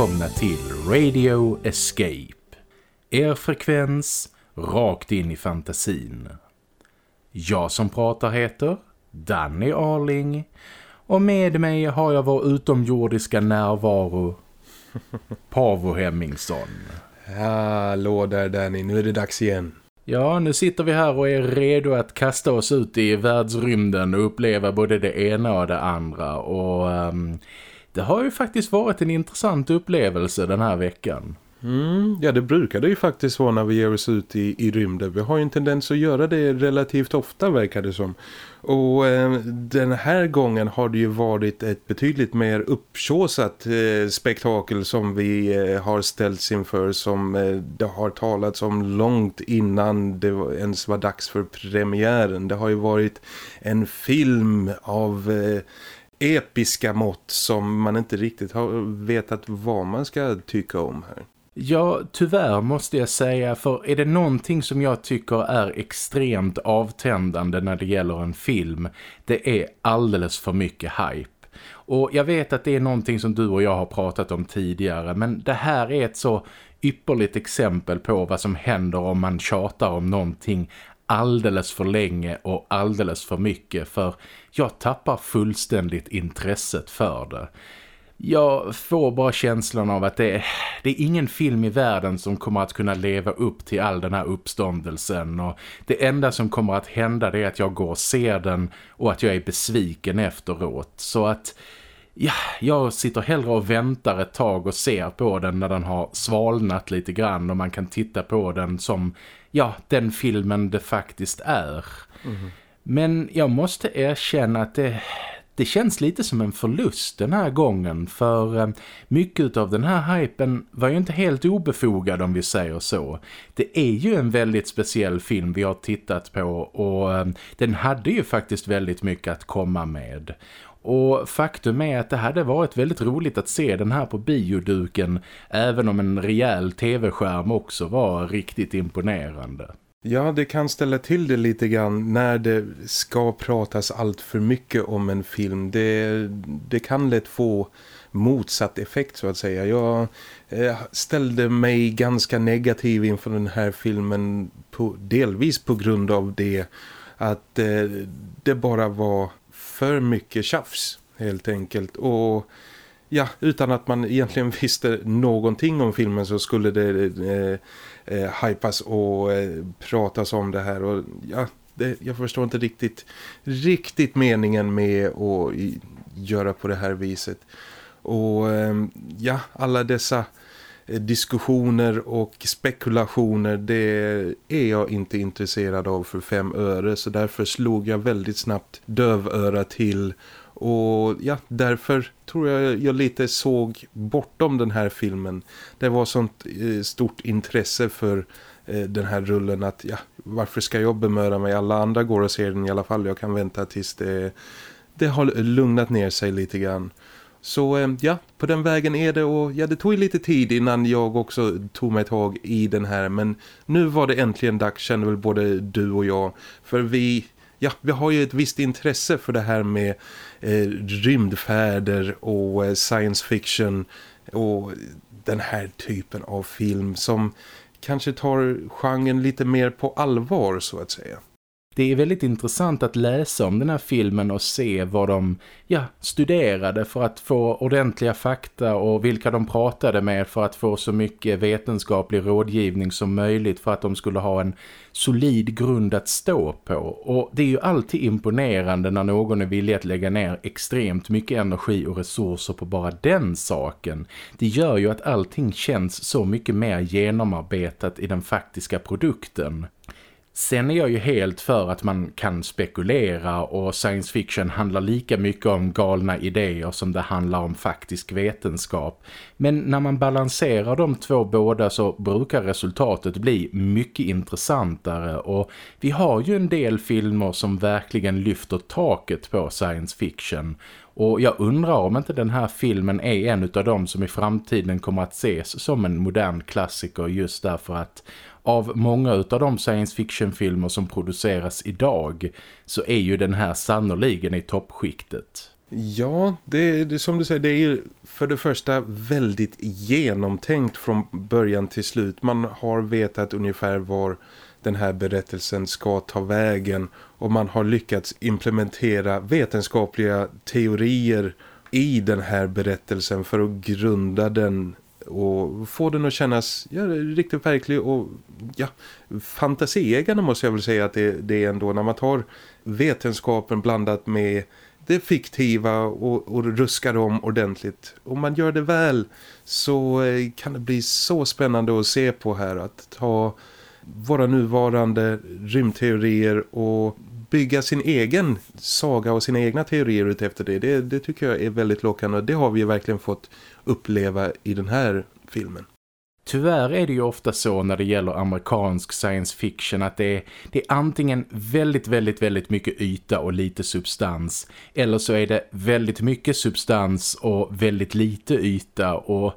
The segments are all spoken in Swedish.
Välkomna till Radio Escape. Er frekvens rakt in i fantasin. Jag som pratar heter Danny Arling och med mig har jag vår utomjordiska närvaro Pavo Hemmingsson. Hallå där Danny, nu är det dags igen. Ja, nu sitter vi här och är redo att kasta oss ut i världsrymden och uppleva både det ena och det andra. Och um, det har ju faktiskt varit en intressant upplevelse den här veckan. Mm, ja, det brukar det ju faktiskt vara när vi ger oss ut i, i rymden. Vi har ju en tendens att göra det relativt ofta verkar det som. Och eh, den här gången har det ju varit ett betydligt mer uppsåsat eh, spektakel som vi eh, har ställts inför som eh, det har talats om långt innan det ens var dags för premiären. Det har ju varit en film av eh, episka mått som man inte riktigt har vetat vad man ska tycka om här. Ja, tyvärr måste jag säga, för är det någonting som jag tycker är extremt avtändande när det gäller en film, det är alldeles för mycket hype. Och jag vet att det är någonting som du och jag har pratat om tidigare, men det här är ett så ypperligt exempel på vad som händer om man tjatar om någonting alldeles för länge och alldeles för mycket för jag tappar fullständigt intresset för det jag får bara känslan av att det, det, är ingen film i världen som kommer att kunna leva upp till all den här uppståndelsen och det enda som kommer att hända är att jag går och ser den och att jag är besviken efteråt. Så att ja, jag sitter hellre och väntar ett tag och ser på den när den har svalnat lite grann och man kan titta på den som ja, den filmen det faktiskt är. Mm. Men jag måste erkänna att det, det känns lite som en förlust den här gången för eh, mycket av den här hypen var ju inte helt obefogad om vi säger så. Det är ju en väldigt speciell film vi har tittat på och eh, den hade ju faktiskt väldigt mycket att komma med. Och faktum är att det hade varit väldigt roligt att se den här på bioduken även om en rejäl tv-skärm också var riktigt imponerande. Ja, det kan ställa till det lite grann när det ska pratas allt för mycket om en film. Det, det kan lätt få motsatt effekt så att säga. Jag eh, ställde mig ganska negativ inför den här filmen på, delvis på grund av det att eh, det bara var för mycket tjafs helt enkelt. Och ja, utan att man egentligen visste någonting om filmen så skulle det eh, eh, hypas och eh, pratas om det här. Och ja, det, jag förstår inte riktigt, riktigt meningen med att göra på det här viset. Och eh, ja, alla dessa eh, diskussioner och spekulationer det är jag inte intresserad av för fem öre så därför slog jag väldigt snabbt dövöra till och ja, därför tror jag jag lite såg bortom den här filmen. Det var sånt eh, stort intresse för eh, den här rullen att ja, varför ska jag bemöra mig? Alla andra går och ser den i alla fall. Jag kan vänta tills det, det har lugnat ner sig lite grann. Så eh, ja, på den vägen är det och ja, det tog lite tid innan jag också tog mig tag i den här. Men nu var det äntligen dags, känner väl både du och jag. För vi, ja, vi har ju ett visst intresse för det här med eh, rymdfärder och eh, science fiction och den här typen av film som kanske tar genren lite mer på allvar så att säga. Det är väldigt intressant att läsa om den här filmen och se vad de ja, studerade för att få ordentliga fakta och vilka de pratade med för att få så mycket vetenskaplig rådgivning som möjligt för att de skulle ha en solid grund att stå på. Och det är ju alltid imponerande när någon är villig att lägga ner extremt mycket energi och resurser på bara den saken. Det gör ju att allting känns så mycket mer genomarbetat i den faktiska produkten. Sen är jag ju helt för att man kan spekulera och science fiction handlar lika mycket om galna idéer som det handlar om faktisk vetenskap. Men när man balanserar de två båda så brukar resultatet bli mycket intressantare och vi har ju en del filmer som verkligen lyfter taket på science fiction och jag undrar om inte den här filmen är en av dem som i framtiden kommer att ses som en modern klassiker just därför att av många av de science fiction-filmer som produceras idag så är ju den här sannoliken i toppskiktet. Ja, det, det som du säger, det är ju för det första väldigt genomtänkt från början till slut. Man har vetat ungefär var den här berättelsen ska ta vägen och man har lyckats implementera vetenskapliga teorier i den här berättelsen för att grunda den och få den att kännas ja, riktigt verklig och ja, fantasieggande måste jag väl säga att det, det är ändå när man tar vetenskapen blandat med det fiktiva och, och ruskar om ordentligt. Om man gör det väl så eh, kan det bli så spännande att se på här att ta våra nuvarande rymdteorier och bygga sin egen saga och sina egna teorier ut efter det. det. Det tycker jag är väldigt lockande och det har vi verkligen fått uppleva i den här filmen. Tyvärr är det ju ofta så när det gäller amerikansk science fiction att det är, det är antingen väldigt, väldigt, väldigt mycket yta och lite substans eller så är det väldigt mycket substans och väldigt lite yta och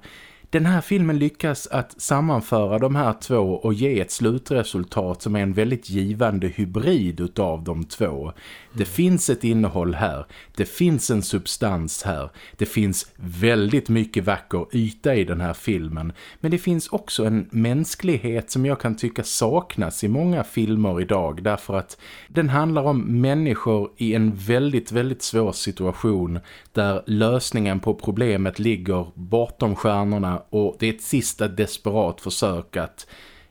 den här filmen lyckas att sammanföra de här två och ge ett slutresultat som är en väldigt givande hybrid utav de två. Det finns ett innehåll här, det finns en substans här, det finns väldigt mycket vacker yta i den här filmen. Men det finns också en mänsklighet som jag kan tycka saknas i många filmer idag därför att den handlar om människor i en väldigt, väldigt svår situation där lösningen på problemet ligger bortom stjärnorna och det är ett sista desperat försök att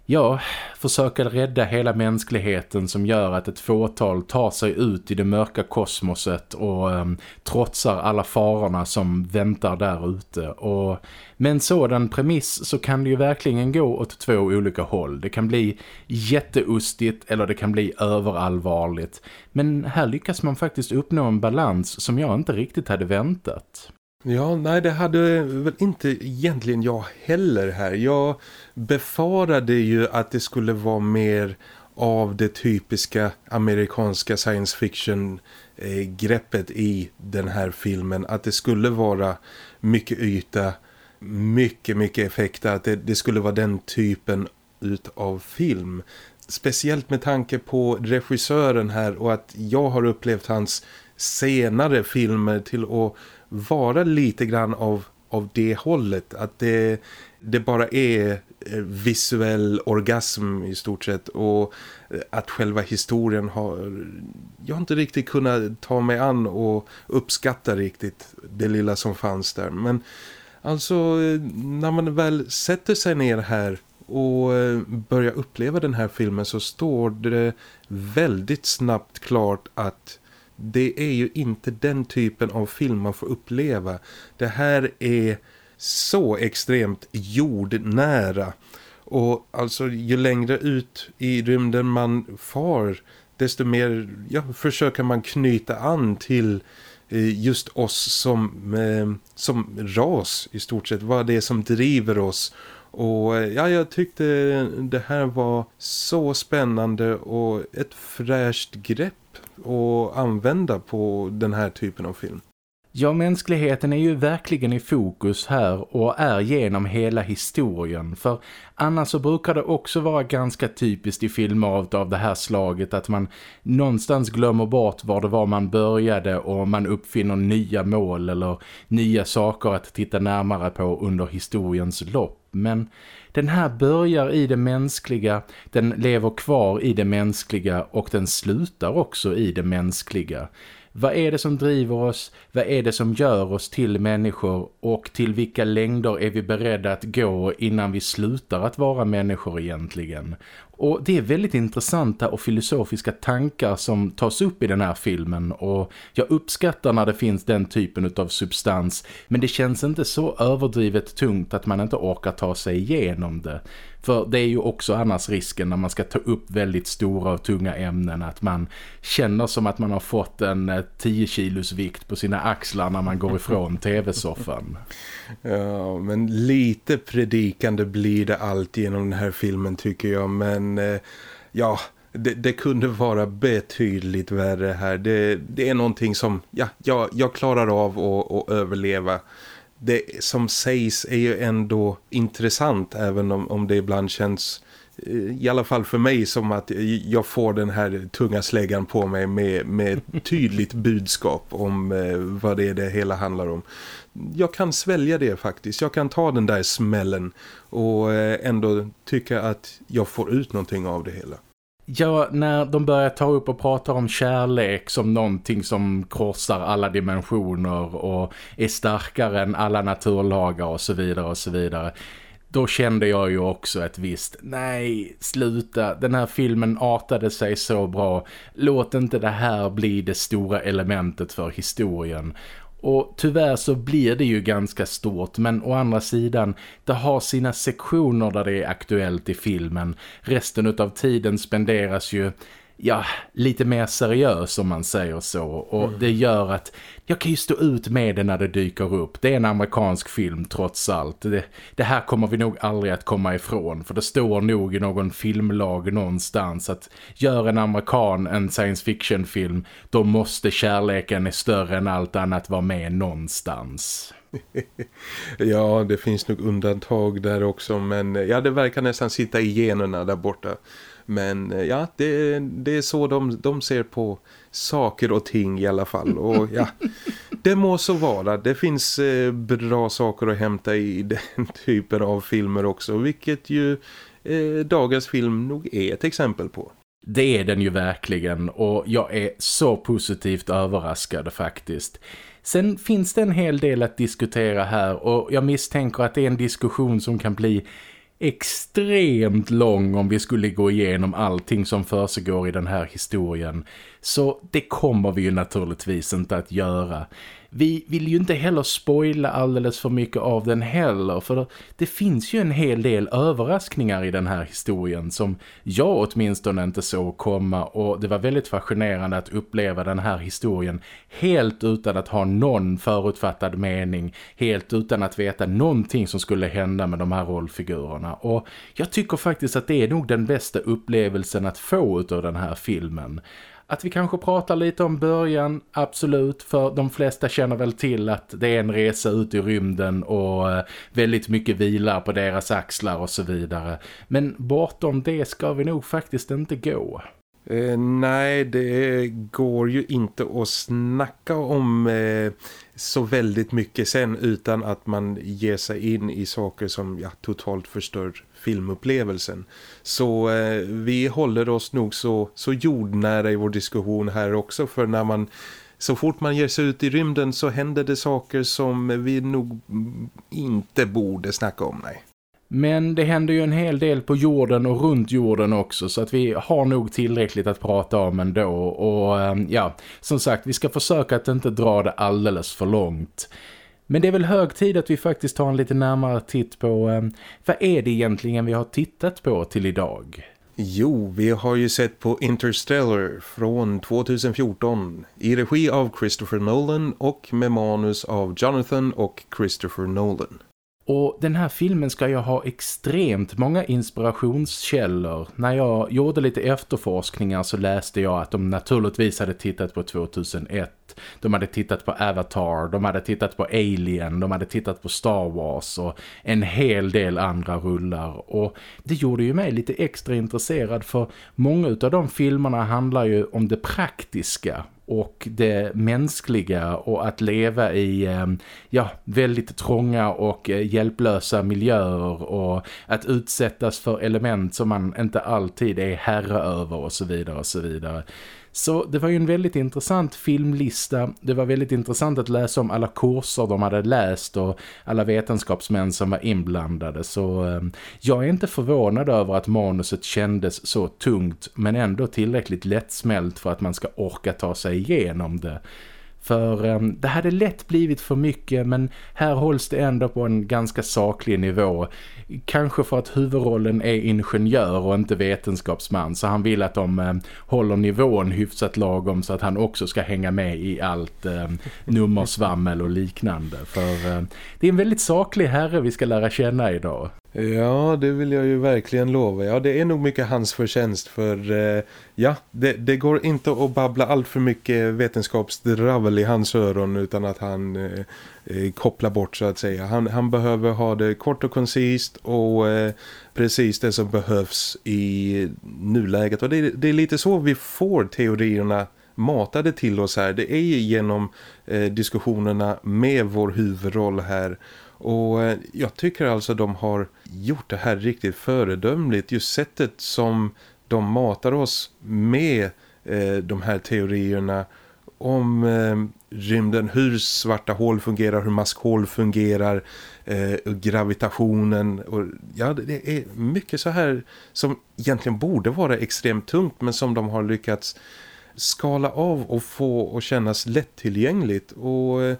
ja, försöka rädda hela mänskligheten som gör att ett fåtal tar sig ut i det mörka kosmoset och eh, trotsar alla farorna som väntar där ute. Och med en sådan premiss så kan det ju verkligen gå åt två olika håll. Det kan bli jätteustigt eller det kan bli överallvarligt. Men här lyckas man faktiskt uppnå en balans som jag inte riktigt hade väntat. Ja, nej det hade väl inte egentligen jag heller här. Jag befarade ju att det skulle vara mer av det typiska amerikanska science fiction eh, greppet i den här filmen. Att det skulle vara mycket yta, mycket, mycket effekter. Att det, det skulle vara den typen utav film. Speciellt med tanke på regissören här och att jag har upplevt hans senare filmer till att vara lite grann av, av det hållet. Att det, det bara är eh, visuell orgasm i stort sett och eh, att själva historien har jag har inte riktigt kunnat ta mig an och uppskatta riktigt det lilla som fanns där men alltså eh, när man väl sätter sig ner här och börjar uppleva den här filmen så står det väldigt snabbt klart att det är ju inte den typen av film man får uppleva. Det här är så extremt jordnära. Och alltså ju längre ut i rymden man far desto mer ja, försöker man knyta an till eh, just oss som, eh, som ras i stort sett. Vad det är som driver oss. Och eh, ja, jag tyckte det här var så spännande och ett fräscht grepp att använda på den här typen av film. Ja, mänskligheten är ju verkligen i fokus här och är genom hela historien. För annars så brukar det också vara ganska typiskt i filmer av det här slaget att man någonstans glömmer bort var det var man började och man uppfinner nya mål eller nya saker att titta närmare på under historiens lopp. Men den här börjar i det mänskliga, den lever kvar i det mänskliga och den slutar också i det mänskliga. Vad är det som driver oss? Vad är det som gör oss till människor? Och till vilka längder är vi beredda att gå innan vi slutar att vara människor egentligen? Och det är väldigt intressanta och filosofiska tankar som tas upp i den här filmen och jag uppskattar när det finns den typen av substans men det känns inte så överdrivet tungt att man inte orkar ta sig igenom det. För det är ju också annars risken när man ska ta upp väldigt stora och tunga ämnen att man känner som att man har fått en eh, 10 kilos vikt på sina axlar när man går ifrån tv-soffan. Ja, men lite predikande blir det allt genom den här filmen tycker jag. Men eh, ja, det, det, kunde vara betydligt värre här. Det, det är någonting som ja, jag, jag klarar av att, att överleva det som sägs är ju ändå intressant även om, om det ibland känns i alla fall för mig som att jag får den här tunga släggan på mig med, med tydligt budskap om eh, vad det är det hela handlar om. Jag kan svälja det faktiskt. Jag kan ta den där smällen och eh, ändå tycka att jag får ut någonting av det hela. Ja, när de börjar ta upp och prata om kärlek som någonting som korsar alla dimensioner och är starkare än alla naturlagar och så vidare och så vidare då kände jag ju också ett visst, nej sluta, den här filmen artade sig så bra, låt inte det här bli det stora elementet för historien. Och tyvärr så blir det ju ganska stort men å andra sidan det har sina sektioner där det är aktuellt i filmen. Resten av tiden spenderas ju ja, lite mer seriös om man säger så. Och mm. det gör att jag kan ju stå ut med det när det dyker upp. Det är en amerikansk film trots allt. Det, det, här kommer vi nog aldrig att komma ifrån. För det står nog i någon filmlag någonstans att gör en amerikan en science fiction film då måste kärleken är större än allt annat vara med någonstans. ja, det finns nog undantag där också. Men ja, det verkar nästan sitta i generna där borta. Men eh, ja, det, det är så de, de ser på saker och ting i alla fall. Och ja, det må så vara. Det finns eh, bra saker att hämta i den typen av filmer också. Vilket ju eh, dagens film nog är ett exempel på. Det är den ju verkligen och jag är så positivt överraskad faktiskt. Sen finns det en hel del att diskutera här och jag misstänker att det är en diskussion som kan bli extremt lång om vi skulle gå igenom allting som försiggår i den här historien. Så det kommer vi ju naturligtvis inte att göra vi vill ju inte heller spoila alldeles för mycket av den heller för det finns ju en hel del överraskningar i den här historien som jag åtminstone inte såg komma och det var väldigt fascinerande att uppleva den här historien helt utan att ha någon förutfattad mening, helt utan att veta någonting som skulle hända med de här rollfigurerna och jag tycker faktiskt att det är nog den bästa upplevelsen att få av den här filmen. Att vi kanske pratar lite om början, absolut, för de flesta känner väl till att det är en resa ut i rymden och eh, väldigt mycket vilar på deras axlar och så vidare. Men bortom det ska vi nog faktiskt inte gå. Eh, nej, det går ju inte att snacka om eh, så väldigt mycket sen utan att man ger sig in i saker som ja, totalt förstör filmupplevelsen. Så eh, vi håller oss nog så, så jordnära i vår diskussion här också för när man så fort man ger sig ut i rymden så händer det saker som vi nog inte borde snacka om, nej. Men det händer ju en hel del på jorden och runt jorden också så att vi har nog tillräckligt att prata om ändå. Och ehm, ja, som sagt, vi ska försöka att inte dra det alldeles för långt. Men det är väl hög tid att vi faktiskt tar en lite närmare titt på eh, vad är det egentligen vi har tittat på till idag? Jo, vi har ju sett på Interstellar från 2014 i regi av Christopher Nolan och med manus av Jonathan och Christopher Nolan. Och den här filmen ska ju ha extremt många inspirationskällor. När jag gjorde lite efterforskningar så läste jag att de naturligtvis hade tittat på 2001. De hade tittat på Avatar, de hade tittat på Alien, de hade tittat på Star Wars och en hel del andra rullar. Och det gjorde ju mig lite extra intresserad för många av de filmerna handlar ju om det praktiska och det mänskliga och att leva i eh, ja, väldigt trånga och eh, hjälplösa miljöer och att utsättas för element som man inte alltid är herre över och så vidare och så vidare. Så det var ju en väldigt intressant filmlista. Det var väldigt intressant att läsa om alla kurser de hade läst och alla vetenskapsmän som var inblandade. Så eh, jag är inte förvånad över att manuset kändes så tungt men ändå tillräckligt lättsmält för att man ska orka ta sig igenom det. För eh, det hade lätt blivit för mycket men här hålls det ändå på en ganska saklig nivå. Kanske för att huvudrollen är ingenjör och inte vetenskapsman så han vill att de eh, håller nivån hyfsat lagom så att han också ska hänga med i allt eh, nummersvammel och liknande. För eh, det är en väldigt saklig herre vi ska lära känna idag. Ja, det vill jag ju verkligen lova. Ja, det är nog mycket hans förtjänst för eh, ja, det, det, går inte att babbla allt för mycket vetenskapsdravel i hans öron utan att han eh, eh, bort så att säga. Han, han behöver ha det kort och koncist och eh, precis det som behövs i nuläget. Och det, det, är lite så vi får teorierna matade till oss här. Det är ju genom eh, diskussionerna med vår huvudroll här och eh, jag tycker alltså de har gjort det här riktigt föredömligt. Just sättet som de matar oss med eh, de här teorierna om eh, rymden, hur svarta hål fungerar, hur maskhål fungerar, eh, gravitationen. Och, ja, det är mycket så här som egentligen borde vara extremt tungt men som de har lyckats skala av och få och kännas lättillgängligt och eh,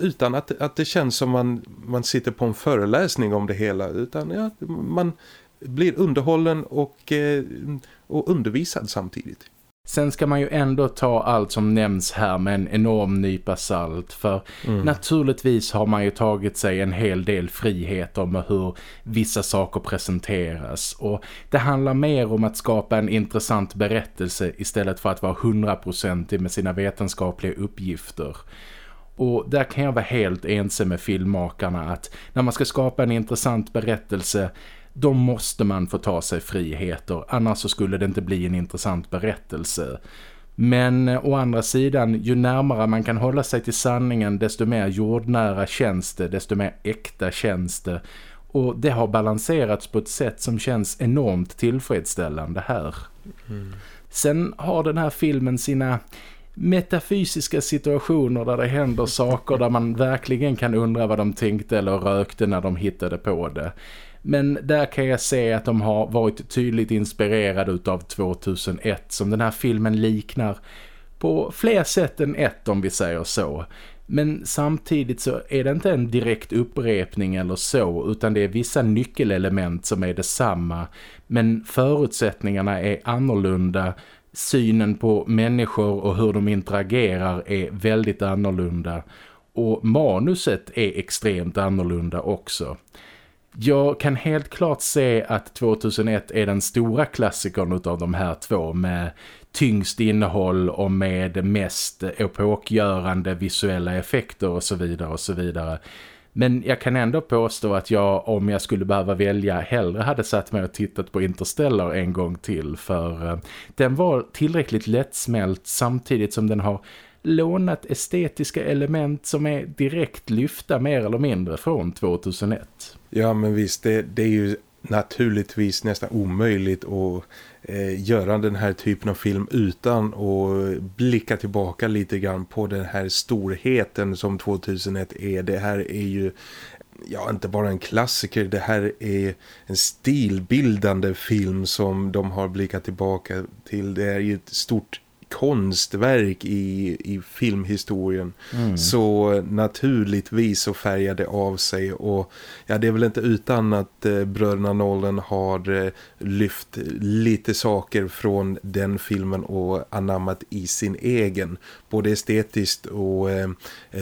utan att, att det känns som man, man sitter på en föreläsning om det hela utan ja, man blir underhållen och, eh, och undervisad samtidigt. Sen ska man ju ändå ta allt som nämns här med en enorm nypa salt för mm. naturligtvis har man ju tagit sig en hel del friheter med hur vissa saker presenteras och det handlar mer om att skapa en intressant berättelse istället för att vara hundraprocentig med sina vetenskapliga uppgifter. Och där kan jag vara helt ense med filmmakarna att när man ska skapa en intressant berättelse då måste man få ta sig friheter, annars så skulle det inte bli en intressant berättelse. Men eh, å andra sidan, ju närmare man kan hålla sig till sanningen desto mer jordnära känns det, desto mer äkta känns det. Och det har balanserats på ett sätt som känns enormt tillfredsställande här. Mm. Sen har den här filmen sina metafysiska situationer där det händer saker där man verkligen kan undra vad de tänkte eller rökte när de hittade på det. Men där kan jag se att de har varit tydligt inspirerade av 2001 som den här filmen liknar på fler sätt än ett om vi säger så. Men samtidigt så är det inte en direkt upprepning eller så utan det är vissa nyckelelement som är detsamma. Men förutsättningarna är annorlunda. Synen på människor och hur de interagerar är väldigt annorlunda. Och manuset är extremt annorlunda också. Jag kan helt klart se att 2001 är den stora klassikern av de här två med tyngst innehåll och med mest epokgörande visuella effekter och så vidare och så vidare. Men jag kan ändå påstå att jag, om jag skulle behöva välja, hellre hade satt mig och tittat på Interstellar en gång till. För eh, den var tillräckligt lättsmält samtidigt som den har lånat estetiska element som är direkt lyfta mer eller mindre från 2001. Ja men visst, det, det är ju naturligtvis nästan omöjligt att eh, göra den här typen av film utan att blicka tillbaka lite grann på den här storheten som 2001 är. Det här är ju ja, inte bara en klassiker. Det här är en stilbildande film som de har blickat tillbaka till. Det är ju ett stort konstverk i, i filmhistorien. Mm. så naturligtvis så färgar det av sig och ja det är väl inte utan att eh, bröderna Nolan har eh, lyft lite saker från den filmen och anammat i sin egen. Både estetiskt och eh,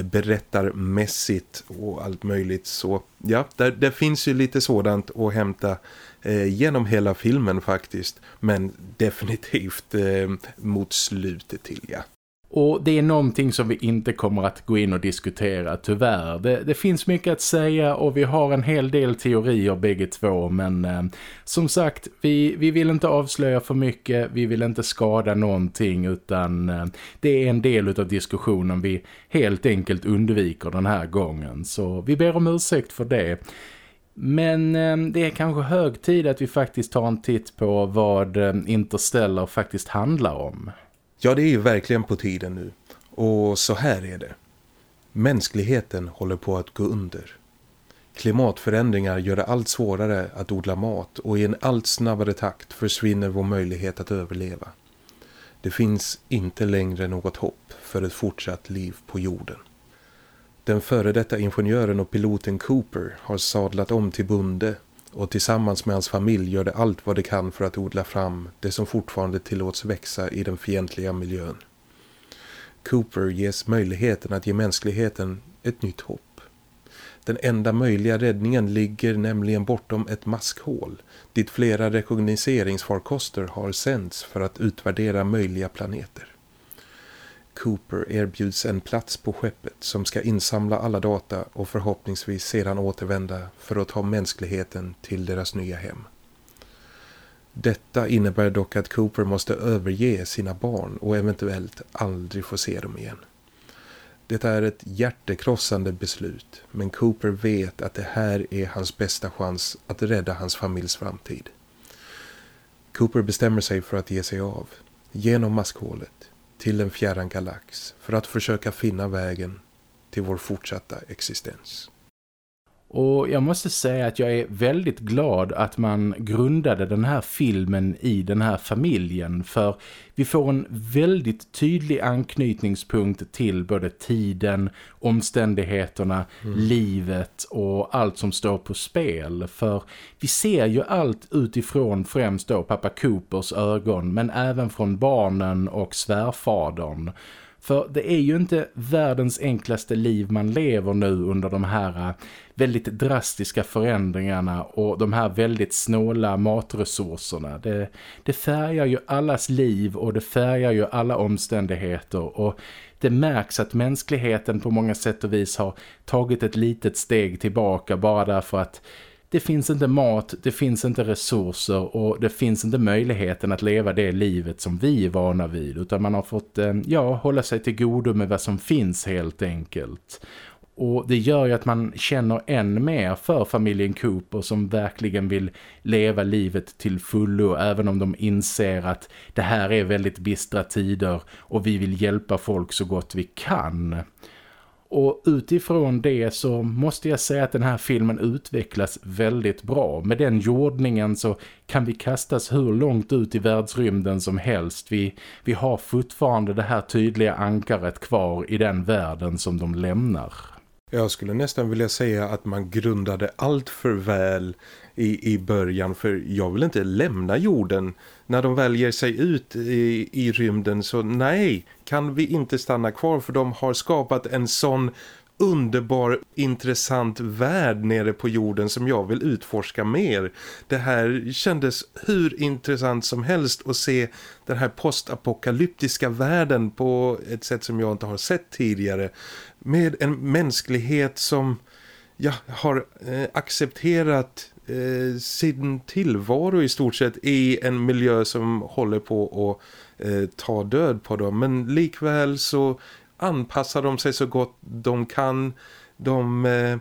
berättarmässigt och allt möjligt. Så ja, där, där finns ju lite sådant att hämta eh, genom hela filmen faktiskt. Men definitivt eh, mot slutet till, ja. Och det är någonting som vi inte kommer att gå in och diskutera, tyvärr. Det, det, finns mycket att säga och vi har en hel del teorier bägge två. Men eh, som sagt, vi, vi vill inte avslöja för mycket, vi vill inte skada någonting utan eh, det är en del av diskussionen vi helt enkelt undviker den här gången. Så vi ber om ursäkt för det. Men eh, det är kanske hög tid att vi faktiskt tar en titt på vad eh, Interstellar faktiskt handlar om. Ja, det är ju verkligen på tiden nu. Och så här är det. Mänskligheten håller på att gå under. Klimatförändringar gör det allt svårare att odla mat och i en allt snabbare takt försvinner vår möjlighet att överleva. Det finns inte längre något hopp för ett fortsatt liv på jorden. Den före detta ingenjören och piloten Cooper har sadlat om till bonde och tillsammans med hans familj gör det allt vad de kan för att odla fram det som fortfarande tillåts växa i den fientliga miljön. Cooper ges möjligheten att ge mänskligheten ett nytt hopp. Den enda möjliga räddningen ligger nämligen bortom ett maskhål dit flera rekognoseringsfarkoster har sänds för att utvärdera möjliga planeter. Cooper erbjuds en plats på skeppet som ska insamla alla data och förhoppningsvis sedan återvända för att ta mänskligheten till deras nya hem. Detta innebär dock att Cooper måste överge sina barn och eventuellt aldrig få se dem igen. Det är ett hjärtekrossande beslut men Cooper vet att det här är hans bästa chans att rädda hans familjs framtid. Cooper bestämmer sig för att ge sig av, genom maskhålet, till en fjärran galax för att försöka finna vägen till vår fortsatta existens. Och jag måste säga att jag är väldigt glad att man grundade den här filmen i den här familjen för vi får en väldigt tydlig anknytningspunkt till både tiden, omständigheterna, mm. livet och allt som står på spel. För vi ser ju allt utifrån främst då pappa Coopers ögon men även från barnen och svärfadern. För det är ju inte världens enklaste liv man lever nu under de här eh, väldigt drastiska förändringarna och de här väldigt snåla matresurserna. Det, det färgar ju allas liv och det färgar ju alla omständigheter och det märks att mänskligheten på många sätt och vis har tagit ett litet steg tillbaka bara därför att det finns inte mat, det finns inte resurser och det finns inte möjligheten att leva det livet som vi är vana vid utan man har fått eh, ja, hålla sig till godo med vad som finns helt enkelt. Och det gör ju att man känner än mer för familjen Cooper som verkligen vill leva livet till fullo även om de inser att det här är väldigt bistra tider och vi vill hjälpa folk så gott vi kan. Och utifrån det så måste jag säga att den här filmen utvecklas väldigt bra. Med den jordningen så kan vi kastas hur långt ut i världsrymden som helst. Vi, vi har fortfarande det här tydliga ankaret kvar i den världen som de lämnar. Jag skulle nästan vilja säga att man grundade allt för väl i, i början för jag vill inte lämna jorden när de väljer sig ut i, i rymden så nej kan vi inte stanna kvar för de har skapat en sån underbar, intressant värld nere på jorden som jag vill utforska mer. Det här kändes hur intressant som helst att se den här postapokalyptiska världen på ett sätt som jag inte har sett tidigare. Med en mänsklighet som ja, har eh, accepterat eh, sin tillvaro i stort sett i en miljö som håller på att eh, ta död på dem. Men likväl så anpassar de sig så gott de kan. De eh,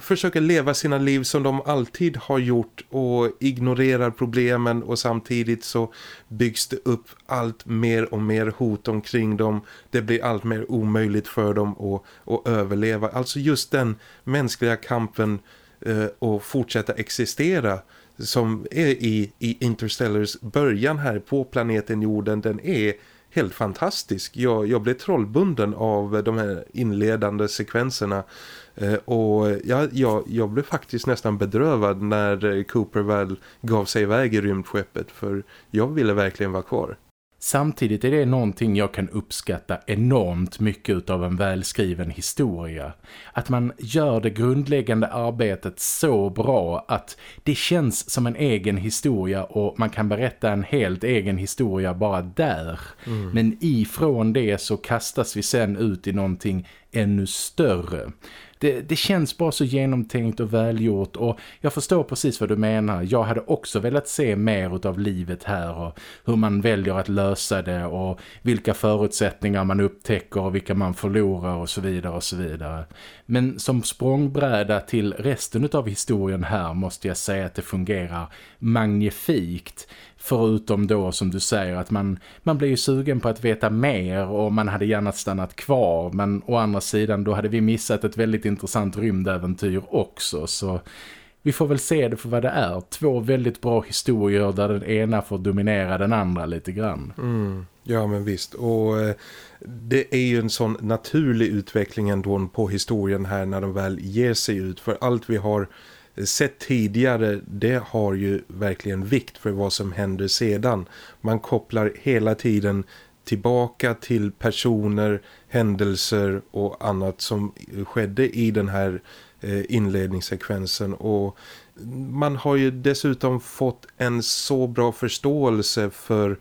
försöker leva sina liv som de alltid har gjort och ignorerar problemen och samtidigt så byggs det upp allt mer och mer hot omkring dem. Det blir allt mer omöjligt för dem att, att överleva. Alltså just den mänskliga kampen Eh, och fortsätta existera som är i, i Interstellars början här på planeten jorden den är helt fantastisk. Jag, jag blev trollbunden av de här inledande sekvenserna eh, och jag, jag, jag blev faktiskt nästan bedrövad när Cooper väl gav sig iväg i rymdskeppet för jag ville verkligen vara kvar. Samtidigt är det någonting jag kan uppskatta enormt mycket av en välskriven historia. Att man gör det grundläggande arbetet så bra att det känns som en egen historia och man kan berätta en helt egen historia bara där. Mm. Men ifrån det så kastas vi sen ut i någonting ännu större det, det känns bara så genomtänkt och välgjort och jag förstår precis vad du menar. Jag hade också velat se mer av livet här och hur man väljer att lösa det och vilka förutsättningar man upptäcker och vilka man förlorar och så vidare och så vidare. Men som språngbräda till resten av historien här måste jag säga att det fungerar magnifikt. Förutom då som du säger att man, man blir ju sugen på att veta mer och man hade gärna stannat kvar. Men å andra sidan då hade vi missat ett väldigt intressant rymdäventyr också. Så vi får väl se det för vad det är. Två väldigt bra historier där den ena får dominera den andra lite grann. Mm. Ja men visst och eh, det är ju en sån naturlig utveckling ändå på historien här när de väl ger sig ut. För allt vi har sett tidigare det har ju verkligen vikt för vad som händer sedan. Man kopplar hela tiden tillbaka till personer, händelser och annat som skedde i den här eh, inledningssekvensen och man har ju dessutom fått en så bra förståelse för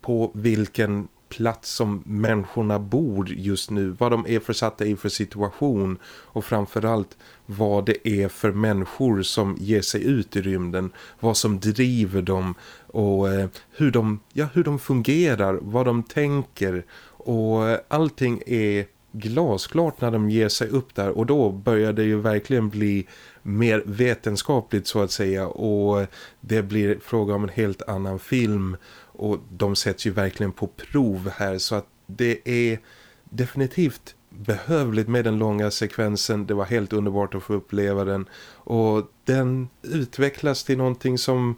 på vilken plats som människorna bor just nu. Vad de är försatta i för situation och framförallt vad det är för människor som ger sig ut i rymden. Vad som driver dem och eh, hur, de, ja, hur de fungerar, vad de tänker och eh, allting är glasklart när de ger sig upp där och då börjar det ju verkligen bli mer vetenskapligt så att säga och eh, det blir fråga om en helt annan film och de sätts ju verkligen på prov här så att det är definitivt behövligt med den långa sekvensen. Det var helt underbart att få uppleva den och den utvecklas till någonting som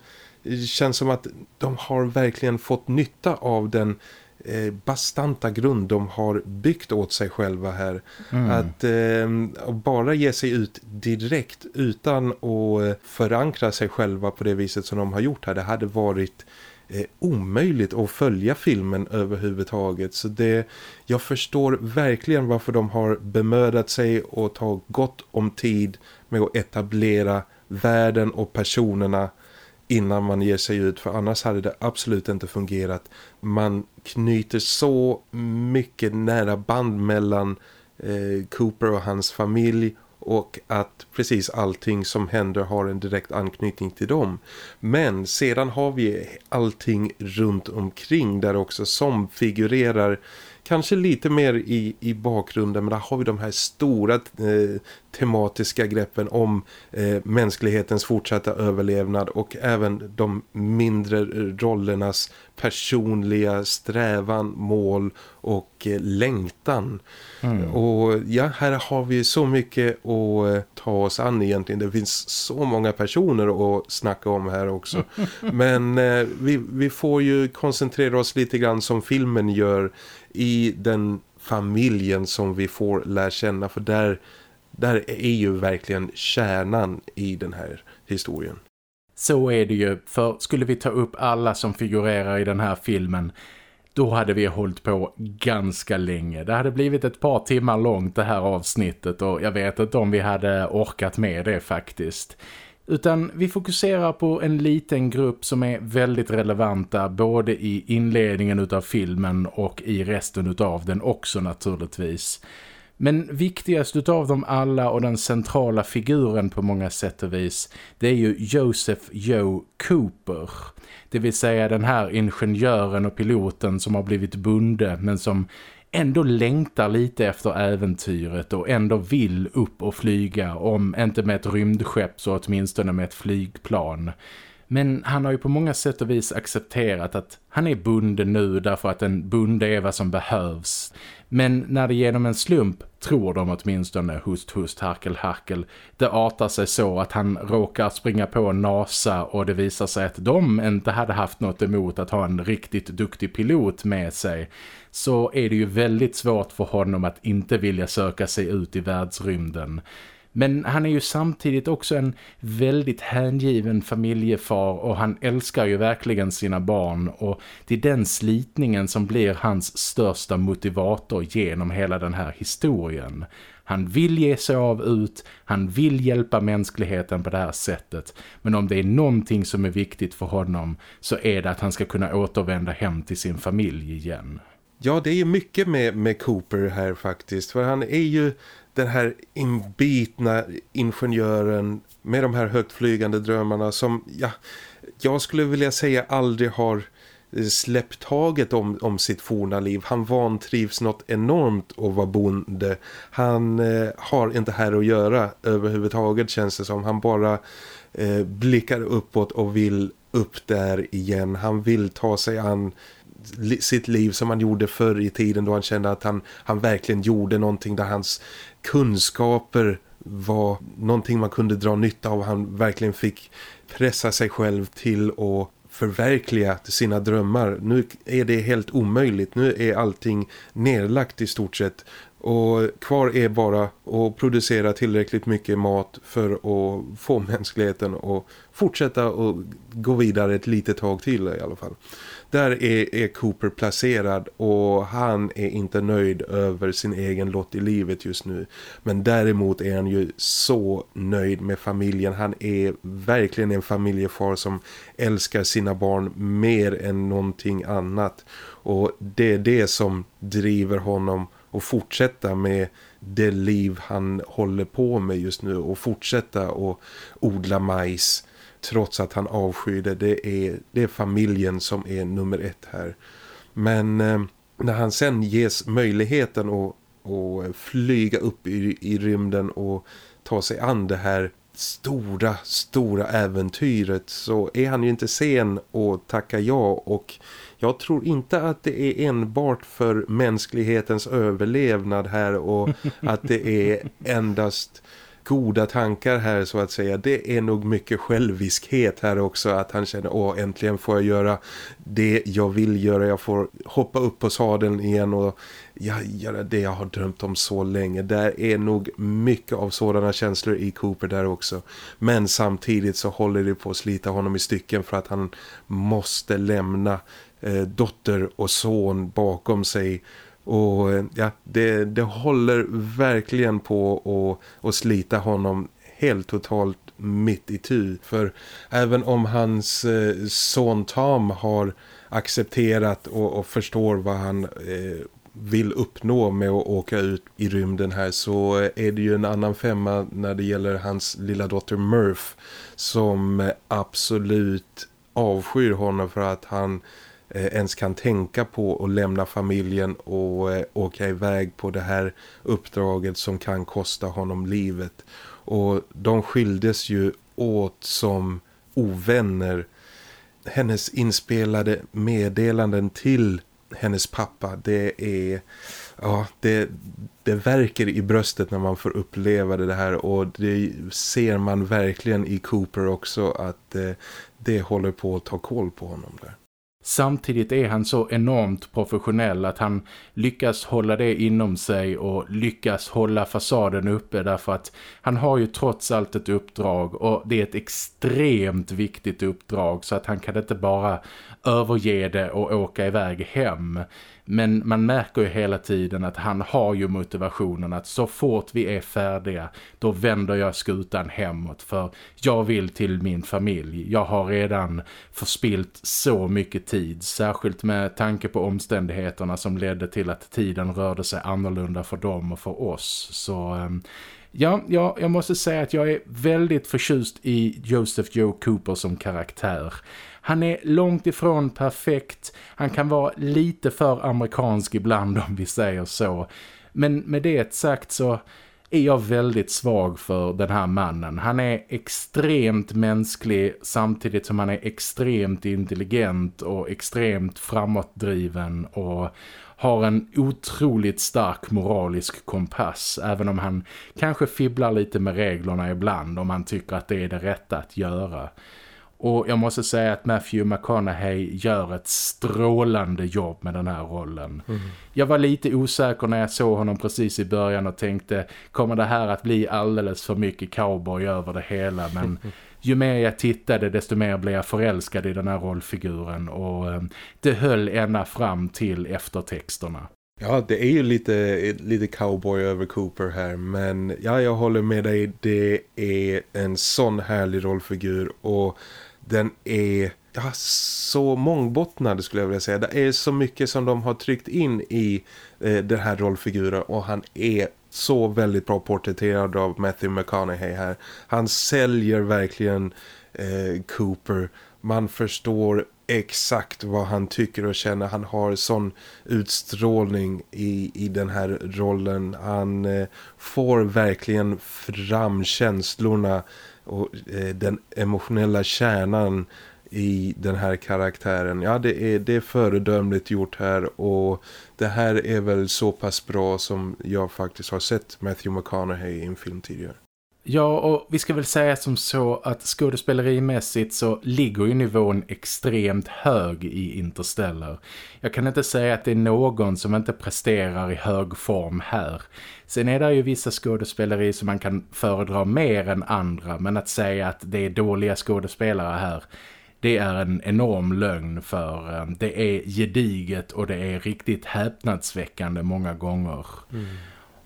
känns som att de har verkligen fått nytta av den eh, bastanta grund de har byggt åt sig själva här. Mm. Att eh, bara ge sig ut direkt utan att förankra sig själva på det viset som de har gjort här. Det hade varit eh, omöjligt att följa filmen överhuvudtaget. Så det, jag förstår verkligen varför de har bemödat sig och tagit gott om tid med att etablera världen och personerna innan man ger sig ut för annars hade det absolut inte fungerat. Man knyter så mycket nära band mellan eh, Cooper och hans familj och att precis allting som händer har en direkt anknytning till dem. Men sedan har vi allting runt omkring där också som figurerar kanske lite mer i, i bakgrunden men där har vi de här stora eh, tematiska greppen om eh, mänsklighetens fortsatta överlevnad och även de mindre rollernas personliga strävan, mål och eh, längtan. Mm. Och ja, här har vi så mycket att eh, ta oss an egentligen. Det finns så många personer att snacka om här också. Men eh, vi, vi får ju koncentrera oss lite grann som filmen gör i den familjen som vi får lära känna. För där, där är ju verkligen kärnan i den här historien. Så är det ju, för skulle vi ta upp alla som figurerar i den här filmen då hade vi hållit på ganska länge. Det hade blivit ett par timmar långt det här avsnittet och jag vet inte om vi hade orkat med det faktiskt. Utan vi fokuserar på en liten grupp som är väldigt relevanta både i inledningen utav filmen och i resten utav den också naturligtvis. Men viktigast utav dem alla och den centrala figuren på många sätt och vis det är ju Joseph Joe Cooper. Det vill säga den här ingenjören och piloten som har blivit bunde men som ändå längtar lite efter äventyret och ändå vill upp och flyga om inte med ett rymdskepp så åtminstone med ett flygplan. Men han har ju på många sätt och vis accepterat att han är bunden nu därför att en bunde är vad som behövs. Men när det genom en slump, tror de åtminstone, hust hust harkel harkel, det artar sig så att han råkar springa på NASA och det visar sig att de inte hade haft något emot att ha en riktigt duktig pilot med sig så är det ju väldigt svårt för honom att inte vilja söka sig ut i världsrymden. Men han är ju samtidigt också en väldigt hängiven familjefar och han älskar ju verkligen sina barn och det är den slitningen som blir hans största motivator genom hela den här historien. Han vill ge sig av ut, han vill hjälpa mänskligheten på det här sättet. Men om det är någonting som är viktigt för honom så är det att han ska kunna återvända hem till sin familj igen. Ja, det är mycket med, med Cooper här faktiskt. För han är ju den här inbitna ingenjören med de här högtflygande drömmarna som, ja, jag skulle vilja säga aldrig har eh, släppt taget om, om sitt forna liv. Han vantrivs något enormt att vara bonde. Han eh, har inte här att göra överhuvudtaget känns det som. Han bara eh, blickar uppåt och vill upp där igen. Han vill ta sig an sitt liv som han gjorde förr i tiden då han kände att han, han verkligen gjorde någonting där hans kunskaper var någonting man kunde dra nytta av. Han verkligen fick pressa sig själv till att förverkliga sina drömmar. Nu är det helt omöjligt. Nu är allting nedlagt i stort sett. Och kvar är bara att producera tillräckligt mycket mat för att få mänskligheten att fortsätta och gå vidare ett litet tag till i alla fall. Där är, är Cooper placerad och han är inte nöjd över sin egen lott i livet just nu. Men däremot är han ju så nöjd med familjen. Han är verkligen en familjefar som älskar sina barn mer än någonting annat. Och det är det som driver honom att fortsätta med det liv han håller på med just nu och fortsätta att odla majs trots att han avskyr det. Det är, det är familjen som är nummer ett här. Men eh, när han sen ges möjligheten att, att flyga upp i, i rymden och ta sig an det här stora, stora äventyret så är han ju inte sen att tacka ja och jag tror inte att det är enbart för mänsklighetens överlevnad här och att det är endast goda tankar här så att säga. Det är nog mycket själviskhet här också att han känner, åh äntligen får jag göra det jag vill göra. Jag får hoppa upp på sadeln igen och ja, göra det jag har drömt om så länge. Där är nog mycket av sådana känslor i Cooper där också. Men samtidigt så håller det på att slita honom i stycken för att han måste lämna eh, dotter och son bakom sig och eh, ja, det, det håller verkligen på att, att slita honom helt totalt mitt i tu. För även om hans eh, son Tom har accepterat och, och förstår vad han eh, vill uppnå med att åka ut i rymden här så är det ju en annan femma när det gäller hans lilla dotter Murph som absolut avskyr honom för att han Eh, ens kan tänka på att lämna familjen och eh, åka iväg på det här uppdraget som kan kosta honom livet. Och de skildes ju åt som ovänner. Hennes inspelade meddelanden till hennes pappa, det är ja, det, det verkar i bröstet när man får uppleva det här och det ser man verkligen i Cooper också att eh, det håller på att ta koll på honom där. Samtidigt är han så enormt professionell att han lyckas hålla det inom sig och lyckas hålla fasaden uppe därför att han har ju trots allt ett uppdrag och det är ett extremt viktigt uppdrag så att han kan inte bara överge det och åka iväg hem. Men man märker ju hela tiden att han har ju motivationen att så fort vi är färdiga då vänder jag skutan hemåt för jag vill till min familj. Jag har redan förspilt så mycket tid, särskilt med tanke på omständigheterna som ledde till att tiden rörde sig annorlunda för dem och för oss. Så ehm, ja, ja, jag måste säga att jag är väldigt förtjust i Joseph Joe Cooper som karaktär. Han är långt ifrån perfekt. Han kan vara lite för amerikansk ibland om vi säger så. Men med det sagt så är jag väldigt svag för den här mannen. Han är extremt mänsklig samtidigt som han är extremt intelligent och extremt framåtdriven och har en otroligt stark moralisk kompass även om han kanske fibblar lite med reglerna ibland om han tycker att det är det rätta att göra. Och jag måste säga att Matthew McConaughey gör ett strålande jobb med den här rollen. Mm. Jag var lite osäker när jag såg honom precis i början och tänkte kommer det här att bli alldeles för mycket cowboy över det hela men ju mer jag tittade desto mer blev jag förälskad i den här rollfiguren och eh, det höll ända fram till eftertexterna. Ja, det är ju lite, lite cowboy över Cooper här men ja, jag håller med dig. Det är en sån härlig rollfigur och den är ja, så mångbottnad skulle jag vilja säga. Det är så mycket som de har tryckt in i eh, den här rollfiguren och han är så väldigt bra porträtterad av Matthew McConaughey här. Han säljer verkligen eh, Cooper. Man förstår exakt vad han tycker och känner. Han har sån utstrålning i, i den här rollen. Han eh, får verkligen fram känslorna och eh, den emotionella kärnan i den här karaktären. Ja, det är, det är föredömligt gjort här och det här är väl så pass bra som jag faktiskt har sett Matthew McConaughey i en film tidigare. Ja, och vi ska väl säga som så att skådespelerimässigt så ligger ju nivån extremt hög i Interstellar. Jag kan inte säga att det är någon som inte presterar i hög form här. Sen är det ju vissa skådespeleri som man kan föredra mer än andra, men att säga att det är dåliga skådespelare här det är en enorm lögn för eh, det är gediget och det är riktigt häpnadsväckande många gånger. Mm.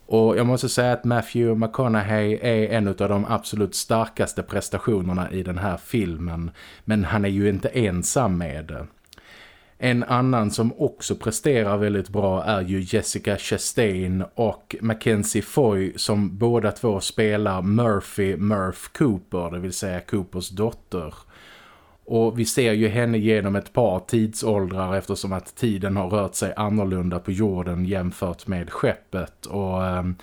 Och jag måste säga att Matthew McConaughey är en av de absolut starkaste prestationerna i den här filmen. Men han är ju inte ensam med det. En annan som också presterar väldigt bra är ju Jessica Chastain och Mackenzie Foy som båda två spelar Murphy Murph Cooper, det vill säga Coopers dotter. Och vi ser ju henne genom ett par tidsåldrar eftersom att tiden har rört sig annorlunda på jorden jämfört med skeppet. Och ehm,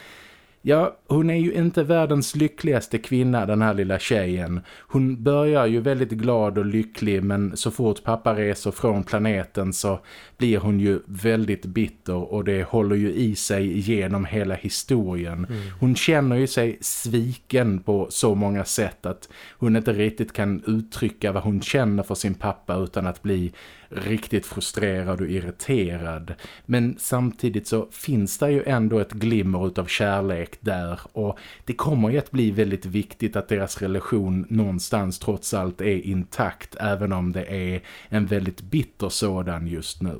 Ja, hon är ju inte världens lyckligaste kvinna den här lilla tjejen. Hon börjar ju väldigt glad och lycklig men så fort pappa reser från planeten så blir hon ju väldigt bitter och det håller ju i sig genom hela historien. Mm. Hon känner ju sig sviken på så många sätt att hon inte riktigt kan uttrycka vad hon känner för sin pappa utan att bli riktigt frustrerad och irriterad. Men samtidigt så finns det ju ändå ett glimmer utav kärlek där och det kommer ju att bli väldigt viktigt att deras relation någonstans trots allt är intakt även om det är en väldigt bitter sådan just nu.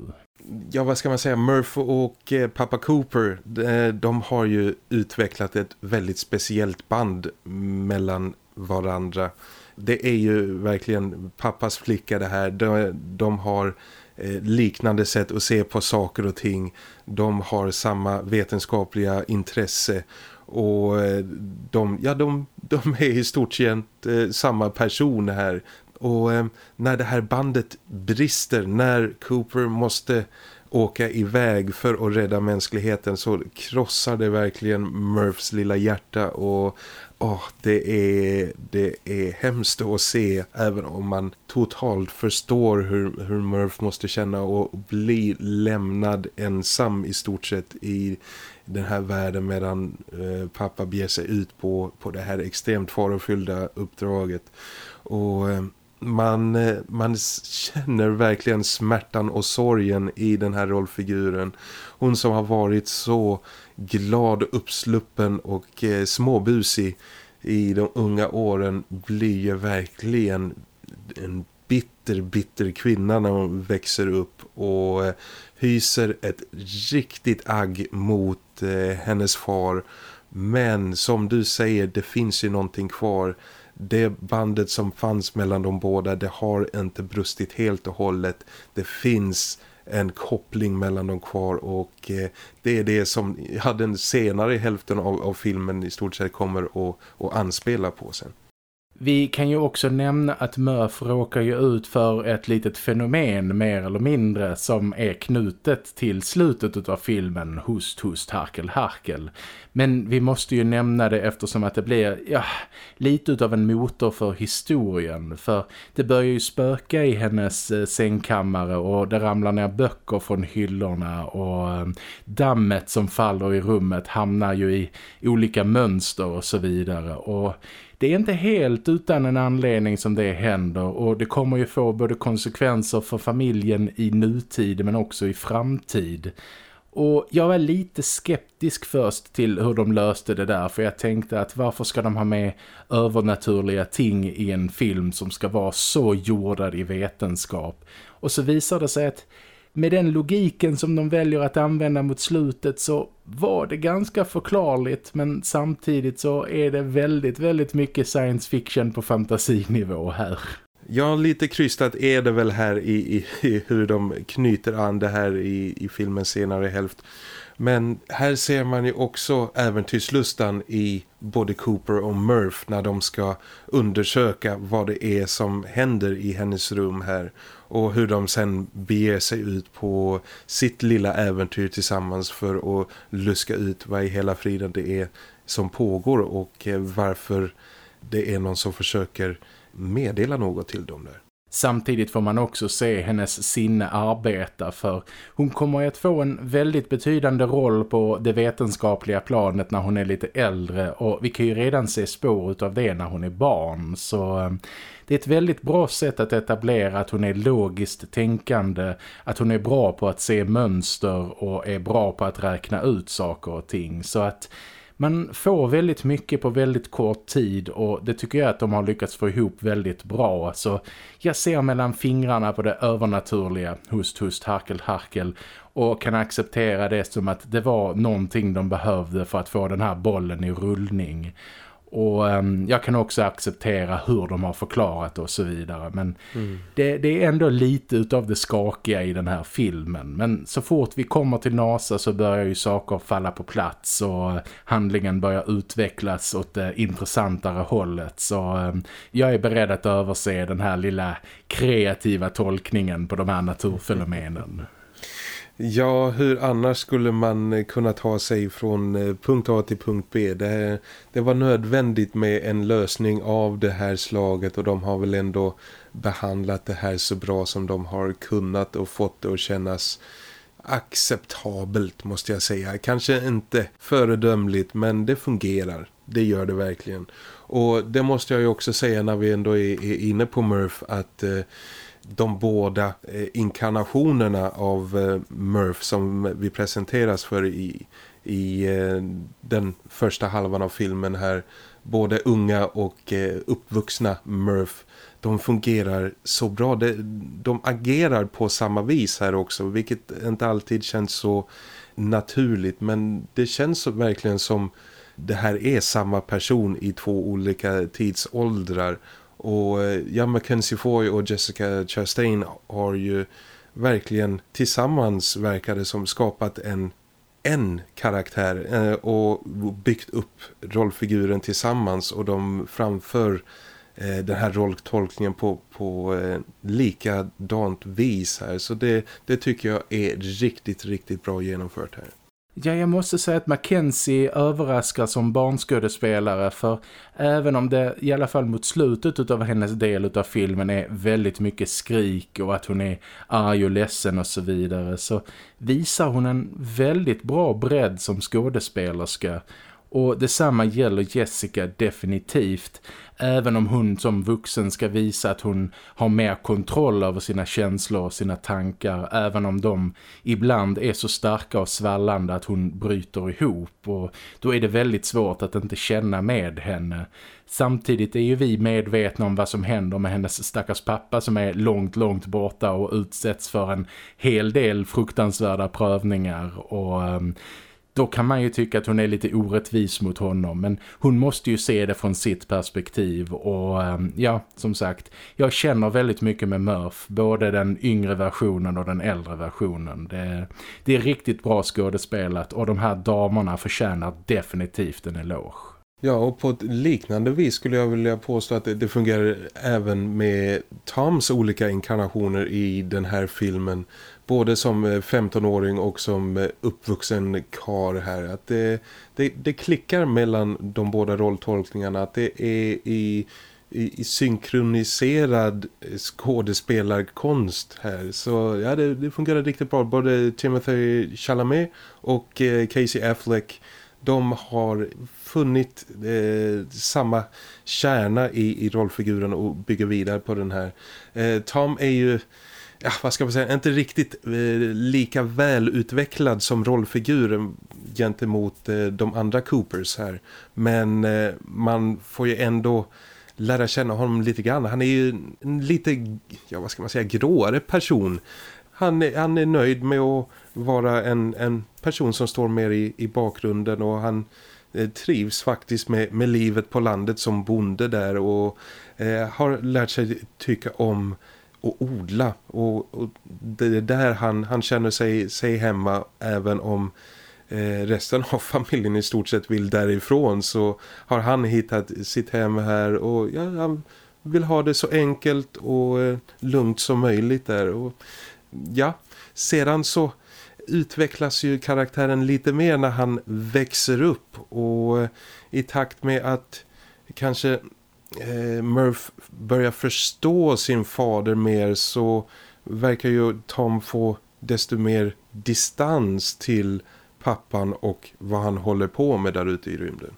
Ja, vad ska man säga? Murph och eh, pappa Cooper, de har ju utvecklat ett väldigt speciellt band mellan varandra det är ju verkligen pappas flicka det här. De, de har eh, liknande sätt att se på saker och ting. De har samma vetenskapliga intresse och eh, de, ja, de, de är i stort sett eh, samma person här. Och när det här bandet brister, när Cooper måste åka iväg för att rädda mänskligheten så krossar det verkligen Murphs lilla hjärta och oh, det, är, det är hemskt att se även om man totalt förstår hur, hur Murph måste känna och bli lämnad ensam i stort sett i den här världen medan eh, pappa beger sig ut på, på det här extremt farofyllda uppdraget. Och eh, man, eh, man känner verkligen smärtan och sorgen i den här rollfiguren. Hon som har varit så glad, uppsluppen och eh, småbusig i de unga åren blir ju verkligen en bitter, bitter kvinna när hon växer upp och eh, hyser ett riktigt agg mot eh, hennes far. Men som du säger, det finns ju någonting kvar det bandet som fanns mellan de båda det har inte brustit helt och hållet. Det finns en koppling mellan dem kvar och eh, det är det som ja, den senare hälften av, av filmen i stort sett kommer att, att anspela på sen. Vi kan ju också nämna att Murph råkar ju ut för ett litet fenomen mer eller mindre som är knutet till slutet av filmen Host, host, harkel, harkel. Men vi måste ju nämna det eftersom att det blir ja, lite utav en motor för historien. För det börjar ju spöka i hennes eh, sängkammare och det ramlar ner böcker från hyllorna och eh, dammet som faller i rummet hamnar ju i olika mönster och så vidare. Och det är inte helt utan en anledning som det händer och det kommer ju få både konsekvenser för familjen i nutid men också i framtid. Och jag var lite skeptisk först till hur de löste det där för jag tänkte att varför ska de ha med övernaturliga ting i en film som ska vara så jordad i vetenskap. Och så visar det sig att med den logiken som de väljer att använda mot slutet så var det ganska förklarligt men samtidigt så är det väldigt, väldigt mycket science fiction på fantasinivå här. Ja, lite krystat är det väl här i, i, i hur de knyter an det här i, i filmens senare hälft. Men här ser man ju också äventyrslustan i både Cooper och Murph när de ska undersöka vad det är som händer i hennes rum här och hur de sen beger sig ut på sitt lilla äventyr tillsammans för att luska ut vad i hela friden det är som pågår och eh, varför det är någon som försöker meddela något till dem där. Samtidigt får man också se hennes sinne arbeta för hon kommer att få en väldigt betydande roll på det vetenskapliga planet när hon är lite äldre och vi kan ju redan se spår av det när hon är barn. Så eh, det är ett väldigt bra sätt att etablera att hon är logiskt tänkande, att hon är bra på att se mönster och är bra på att räkna ut saker och ting. Så att man får väldigt mycket på väldigt kort tid och det tycker jag att de har lyckats få ihop väldigt bra. Så jag ser mellan fingrarna på det övernaturliga, hust, hust, harkel, harkel och kan acceptera det som att det var någonting de behövde för att få den här bollen i rullning. Och um, jag kan också acceptera hur de har förklarat och så vidare. Men mm. det, det, är ändå lite utav det skakiga i den här filmen. Men så fort vi kommer till NASA så börjar ju saker falla på plats och handlingen börjar utvecklas åt det intressantare hållet. Så um, jag är beredd att överse den här lilla kreativa tolkningen på de här naturfenomenen. Ja, hur annars skulle man eh, kunna ta sig från eh, punkt A till punkt B? Det, det var nödvändigt med en lösning av det här slaget och de har väl ändå behandlat det här så bra som de har kunnat och fått det att kännas acceptabelt måste jag säga. Kanske inte föredömligt men det fungerar. Det gör det verkligen. Och det måste jag ju också säga när vi ändå är, är inne på Murph att... Eh, de båda eh, inkarnationerna av eh, Murph som vi presenteras för i, i eh, den första halvan av filmen här. Både unga och eh, uppvuxna Murph. De fungerar så bra. De, de agerar på samma vis här också vilket inte alltid känns så naturligt. Men det känns verkligen som det här är samma person i två olika tidsåldrar och eh, ja, Mackenzie Foy och Jessica Chastain har ju verkligen tillsammans verkade som skapat en en karaktär eh, och byggt upp rollfiguren tillsammans och de framför eh, den här rolltolkningen på, på eh, likadant vis här. Så det, det tycker jag är riktigt, riktigt bra genomfört här. Ja, jag måste säga att Mackenzie överraskar som barnskådespelare för även om det i alla fall mot slutet av hennes del av filmen är väldigt mycket skrik och att hon är arg och ledsen och så vidare så visar hon en väldigt bra bredd som skådespelerska och detsamma gäller Jessica definitivt. Även om hon som vuxen ska visa att hon har mer kontroll över sina känslor och sina tankar. Även om de ibland är så starka och svallande att hon bryter ihop. Och då är det väldigt svårt att inte känna med henne. Samtidigt är ju vi medvetna om vad som händer med hennes stackars pappa som är långt, långt borta och utsätts för en hel del fruktansvärda prövningar. Och... Ehm, då kan man ju tycka att hon är lite orättvis mot honom men hon måste ju se det från sitt perspektiv och ehm, ja, som sagt, jag känner väldigt mycket med Murph, både den yngre versionen och den äldre versionen. Det, det är riktigt bra skådespelat och de här damerna förtjänar definitivt en eloge. Ja, och på ett liknande vis skulle jag vilja påstå att det fungerar även med Toms olika inkarnationer i den här filmen både som eh, 15-åring och som eh, uppvuxen kar här. Att det, det, det, klickar mellan de båda rolltolkningarna. Att det är i, i, i synkroniserad eh, skådespelarkonst här. Så ja det, det fungerar riktigt bra. Både Timothy Chalamet och eh, Casey Affleck de har funnit eh, samma kärna i, i rollfiguren och bygger vidare på den här. Eh, Tom är ju ja, vad ska man säga, inte riktigt eh, lika välutvecklad som rollfiguren gentemot eh, de andra Coopers här. Men eh, man får ju ändå lära känna honom lite grann. Han är ju en lite, ja vad ska man säga, gråare person. Han är, han är nöjd med att vara en, en person som står mer i, i bakgrunden och han eh, trivs faktiskt med, med livet på landet som bonde där och eh, har lärt sig tycka om och odla. Och, och, det är där han, han känner sig, sig hemma även om eh, resten av familjen i stort sett vill därifrån. Så har han hittat sitt hem här och ja, han vill ha det så enkelt och eh, lugnt som möjligt där. Och ja, sedan så utvecklas ju karaktären lite mer när han växer upp. Och eh, i takt med att kanske eh, Murph börjar förstå sin fader mer så verkar ju Tom få desto mer distans till pappan och vad han håller på med där ute i rymden.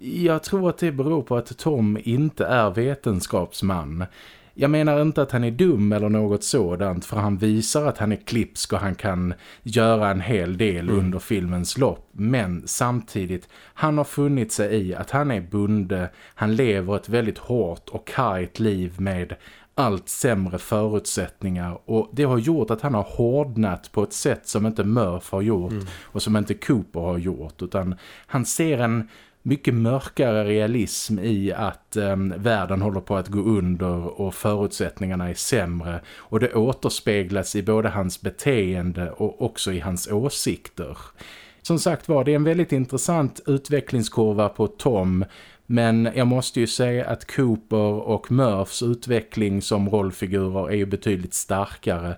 Jag tror att det beror på att Tom inte är vetenskapsman. Jag menar inte att han är dum eller något sådant för han visar att han är klipsk och han kan göra en hel del mm. under filmens lopp. Men samtidigt, han har funnit sig i att han är bunde. Han lever ett väldigt hårt och kargt liv med allt sämre förutsättningar och det har gjort att han har hårdnat på ett sätt som inte Murph har gjort mm. och som inte Cooper har gjort utan han ser en mycket mörkare realism i att eh, världen håller på att gå under och förutsättningarna är sämre och det återspeglas i både hans beteende och också i hans åsikter. Som sagt var, det är en väldigt intressant utvecklingskurva på Tom men jag måste ju säga att Cooper och Murphs utveckling som rollfigurer är ju betydligt starkare.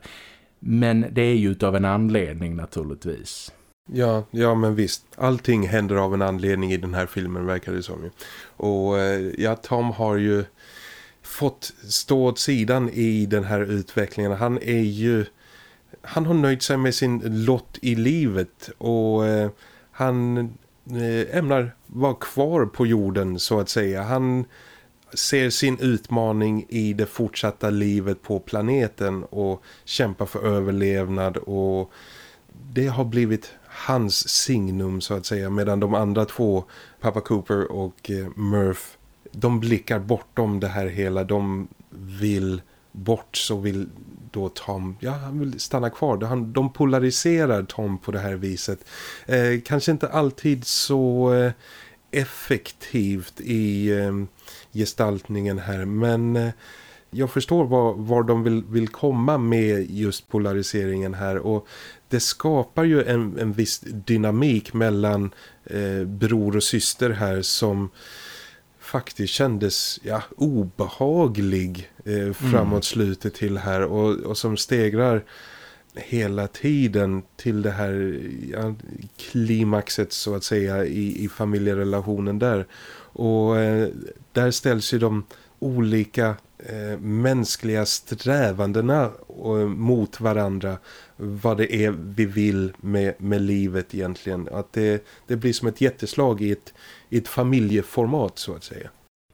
Men det är ju av en anledning naturligtvis. Ja, ja men visst. Allting händer av en anledning i den här filmen verkar det som. Och eh, ja, Tom har ju fått stå åt sidan i den här utvecklingen. Han är ju... Han har nöjt sig med sin lott i livet och eh, han eh, ämnar vara kvar på jorden så att säga. Han ser sin utmaning i det fortsatta livet på planeten och kämpar för överlevnad och det har blivit hans signum så att säga medan de andra två, Papa Cooper och eh, Murph, de blickar bortom det här hela. De vill bort så vill då Tom, ja han vill stanna kvar. Han, de polariserar Tom på det här viset. Eh, kanske inte alltid så eh, effektivt i eh, gestaltningen här men eh, jag förstår var, var de vill, vill komma med just polariseringen här och det skapar ju en, en viss dynamik mellan eh, bror och syster här som faktiskt kändes ja, obehaglig eh, framåt mm. slutet till här och, och som stegrar hela tiden till det här ja, klimaxet så att säga i, i familjerelationen där. Och eh, där ställs ju de olika eh, mänskliga strävandena eh, mot varandra vad det är vi vill med, med livet egentligen. Att det, det blir som ett jätteslag i ett, i ett familjeformat så att säga.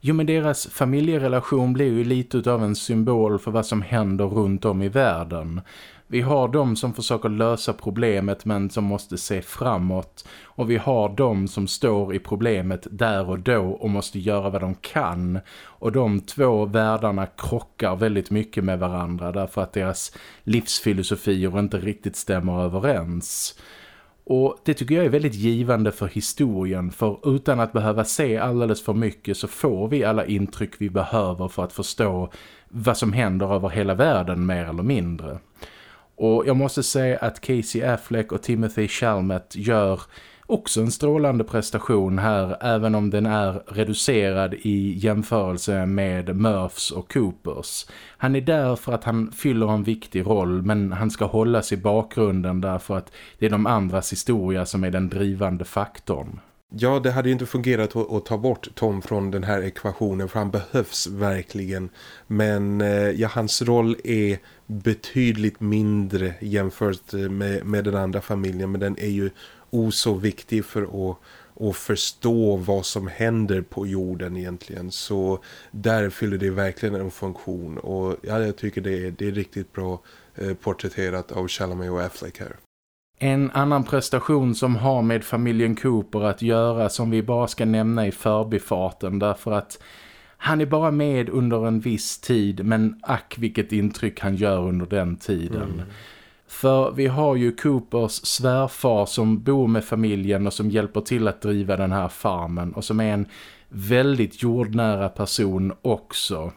Jo men deras familjerelation blir ju lite av en symbol för vad som händer runt om i världen. Vi har de som försöker lösa problemet men som måste se framåt. Och vi har de som står i problemet där och då och måste göra vad de kan. Och de två världarna krockar väldigt mycket med varandra därför att deras livsfilosofier inte riktigt stämmer överens. Och det tycker jag är väldigt givande för historien för utan att behöva se alldeles för mycket så får vi alla intryck vi behöver för att förstå vad som händer över hela världen mer eller mindre. Och jag måste säga att Casey Affleck och Timothy Chalmette gör också en strålande prestation här även om den är reducerad i jämförelse med Murphs och Coopers. Han är där för att han fyller en viktig roll men han ska hållas i bakgrunden därför att det är de andras historia som är den drivande faktorn. Ja, det hade ju inte fungerat att, ta bort Tom från den här ekvationen för han behövs verkligen. Men eh, ja, hans roll är betydligt mindre jämfört med, med den andra familjen. Men den är ju oså viktig för att, att förstå vad som händer på jorden egentligen. Så där fyller det verkligen en funktion. Och ja, jag tycker det är, det är riktigt bra eh, porträtterat av Chalamet och Affleck här. En annan prestation som har med familjen Cooper att göra som vi bara ska nämna i förbifarten därför att han är bara med under en viss tid men ack vilket intryck han gör under den tiden. Mm. För vi har ju Coopers svärfar som bor med familjen och som hjälper till att driva den här farmen och som är en väldigt jordnära person också.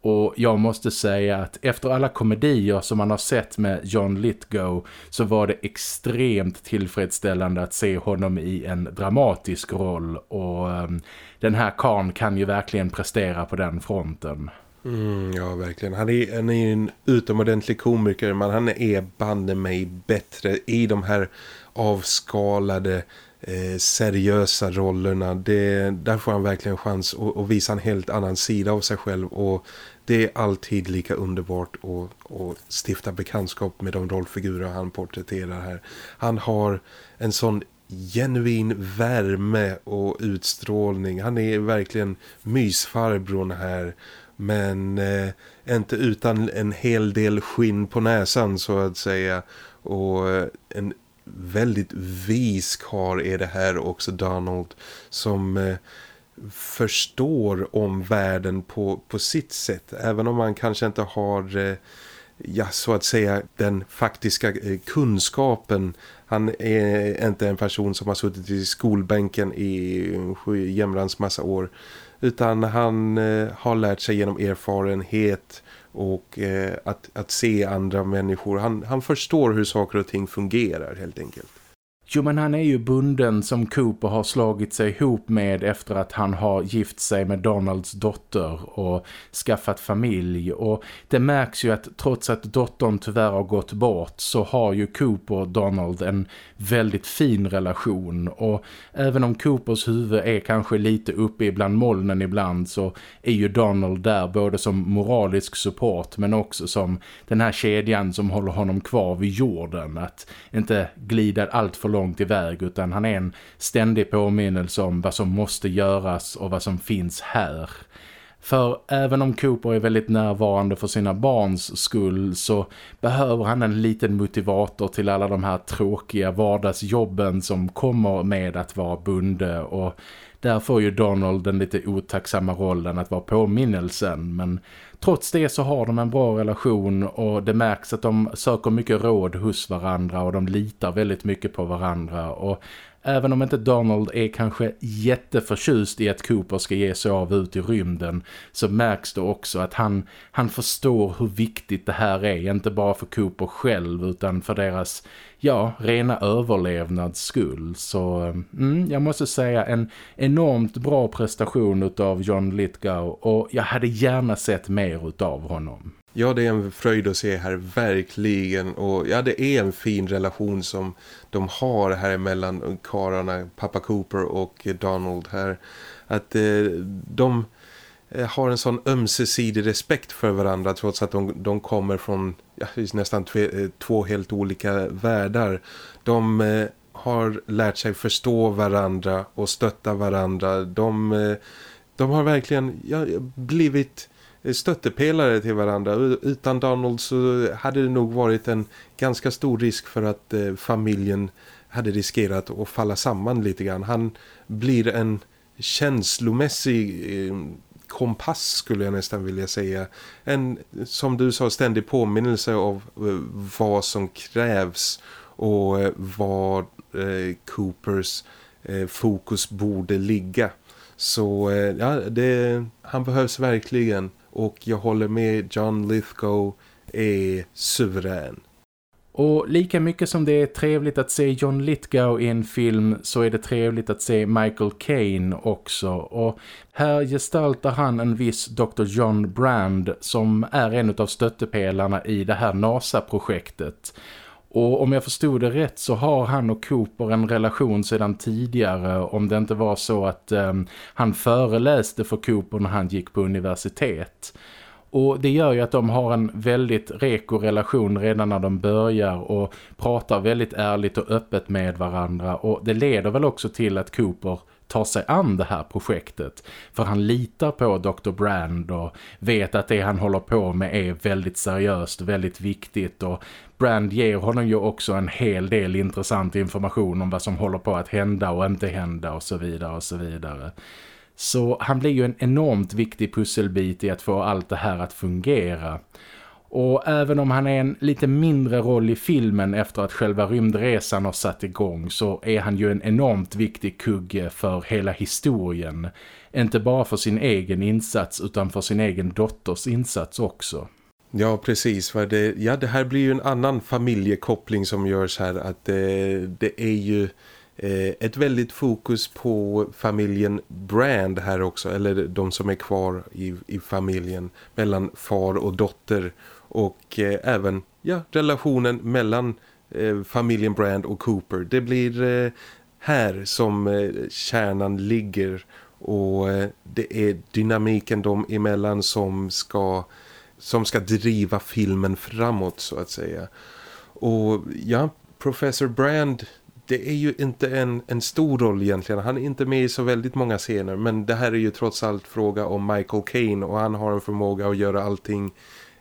Och jag måste säga att efter alla komedier som man har sett med John Lithgow så var det extremt tillfredsställande att se honom i en dramatisk roll. Och um, den här karn kan ju verkligen prestera på den fronten. Mm, ja, verkligen. Han är, han är en utomordentlig komiker men han är bande mig bättre i de här avskalade eh, seriösa rollerna. Det, där får han verkligen chans att, att visa en helt annan sida av sig själv och det är alltid lika underbart att, att stifta bekantskap med de rollfigurer han porträtterar här. Han har en sån genuin värme och utstrålning. Han är verkligen mysfarbrorn här men eh, inte utan en hel del skinn på näsan så att säga. Och eh, en väldigt vis kar är det här också Donald som eh, förstår om världen på, på sitt sätt. Även om man kanske inte har eh, ja, så att säga den faktiska eh, kunskapen. Han är inte en person som har suttit i skolbänken i jämrans massa år utan han eh, har lärt sig genom erfarenhet och eh, att, att se andra människor. Han, han förstår hur saker och ting fungerar helt enkelt. Jo men han är ju bunden som Cooper har slagit sig ihop med efter att han har gift sig med Donalds dotter och skaffat familj. Och det märks ju att trots att dottern tyvärr har gått bort så har ju Cooper och Donald en väldigt fin relation. Och även om Coopers huvud är kanske lite uppe ibland molnen ibland så är ju Donald där både som moralisk support men också som den här kedjan som håller honom kvar vid jorden. Att inte glida allt för långt iväg utan han är en ständig påminnelse om vad som måste göras och vad som finns här. För även om Cooper är väldigt närvarande för sina barns skull så behöver han en liten motivator till alla de här tråkiga vardagsjobben som kommer med att vara bunde och där får ju Donald den lite otacksamma rollen att vara påminnelsen men trots det så har de en bra relation och det märks att de söker mycket råd hos varandra och de litar väldigt mycket på varandra. Och Även om inte Donald är kanske jätteförtjust i att Cooper ska ge sig av ut i rymden så märks det också att han, han förstår hur viktigt det här är. Inte bara för Cooper själv utan för deras ja, rena överlevnads skull. Så mm, jag måste säga en enormt bra prestation av John Lithgow och jag hade gärna sett mer av honom. Ja, det är en fröjd att se här, verkligen. Och ja, det är en fin relation som de har här mellan kararna, pappa Cooper och Donald här. Att eh, de eh, har en sån ömsesidig respekt för varandra trots att de, de kommer från ja, nästan tve, eh, två helt olika världar. De eh, har lärt sig förstå varandra och stötta varandra. De, eh, de har verkligen ja, blivit stöttepelare till varandra. Utan Donald så hade det nog varit en ganska stor risk för att eh, familjen hade riskerat att falla samman lite grann. Han blir en känslomässig eh, kompass skulle jag nästan vilja säga. En, som du sa, ständig påminnelse av eh, vad som krävs och vad Coopers fokus borde ligga. Så ja, det, han behövs verkligen och jag håller med John Lithgow är suverän. Och lika mycket som det är trevligt att se John Lithgow i en film så är det trevligt att se Michael Caine också. Och här gestaltar han en viss Dr. John Brand som är en av stöttepelarna i det här NASA-projektet. Och om jag förstod det rätt så har han och Cooper en relation sedan tidigare om det inte var så att eh, han föreläste för Cooper när han gick på universitet. Och det gör ju att de har en väldigt reko relation redan när de börjar och pratar väldigt ärligt och öppet med varandra. Och det leder väl också till att Cooper tar sig an det här projektet. För han litar på Dr. Brand och vet att det han håller på med är väldigt seriöst, väldigt viktigt och Brand ger honom ju också en hel del intressant information om vad som håller på att hända och inte hända och så vidare och så vidare. Så han blir ju en enormt viktig pusselbit i att få allt det här att fungera. Och även om han är en lite mindre roll i filmen efter att själva rymdresan har satt igång så är han ju en enormt viktig kugge för hela historien. Inte bara för sin egen insats utan för sin egen dotters insats också. Ja, precis. För det, ja, det här blir ju en annan familjekoppling som görs här. Att det, det är ju eh, ett väldigt fokus på familjen Brand här också. Eller de som är kvar i, i familjen mellan far och dotter. Och eh, även ja, relationen mellan eh, familjen Brand och Cooper. Det blir... Eh, här som eh, kärnan ligger och eh, det är dynamiken dem emellan som ska, som ska driva filmen framåt så att säga. Och ja, Professor Brand det är ju inte en, en stor roll egentligen. Han är inte med i så väldigt många scener. Men det här är ju trots allt fråga om Michael Caine. Och han har en förmåga att göra allting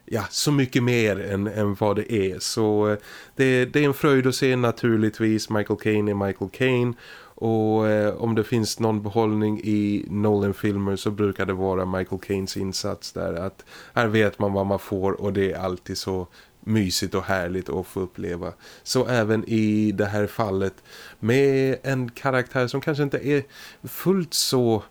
ja, så mycket mer än, än vad det är. Så eh, det, det är en fröjd att se naturligtvis. Michael Caine är Michael Caine. Och eh, om det finns någon behållning i Nolan-filmer så brukar det vara Michael Caines insats där. Att här vet man vad man får och det är alltid så mysigt och härligt att få uppleva. Så även i det här fallet med en karaktär som kanske inte är fullt så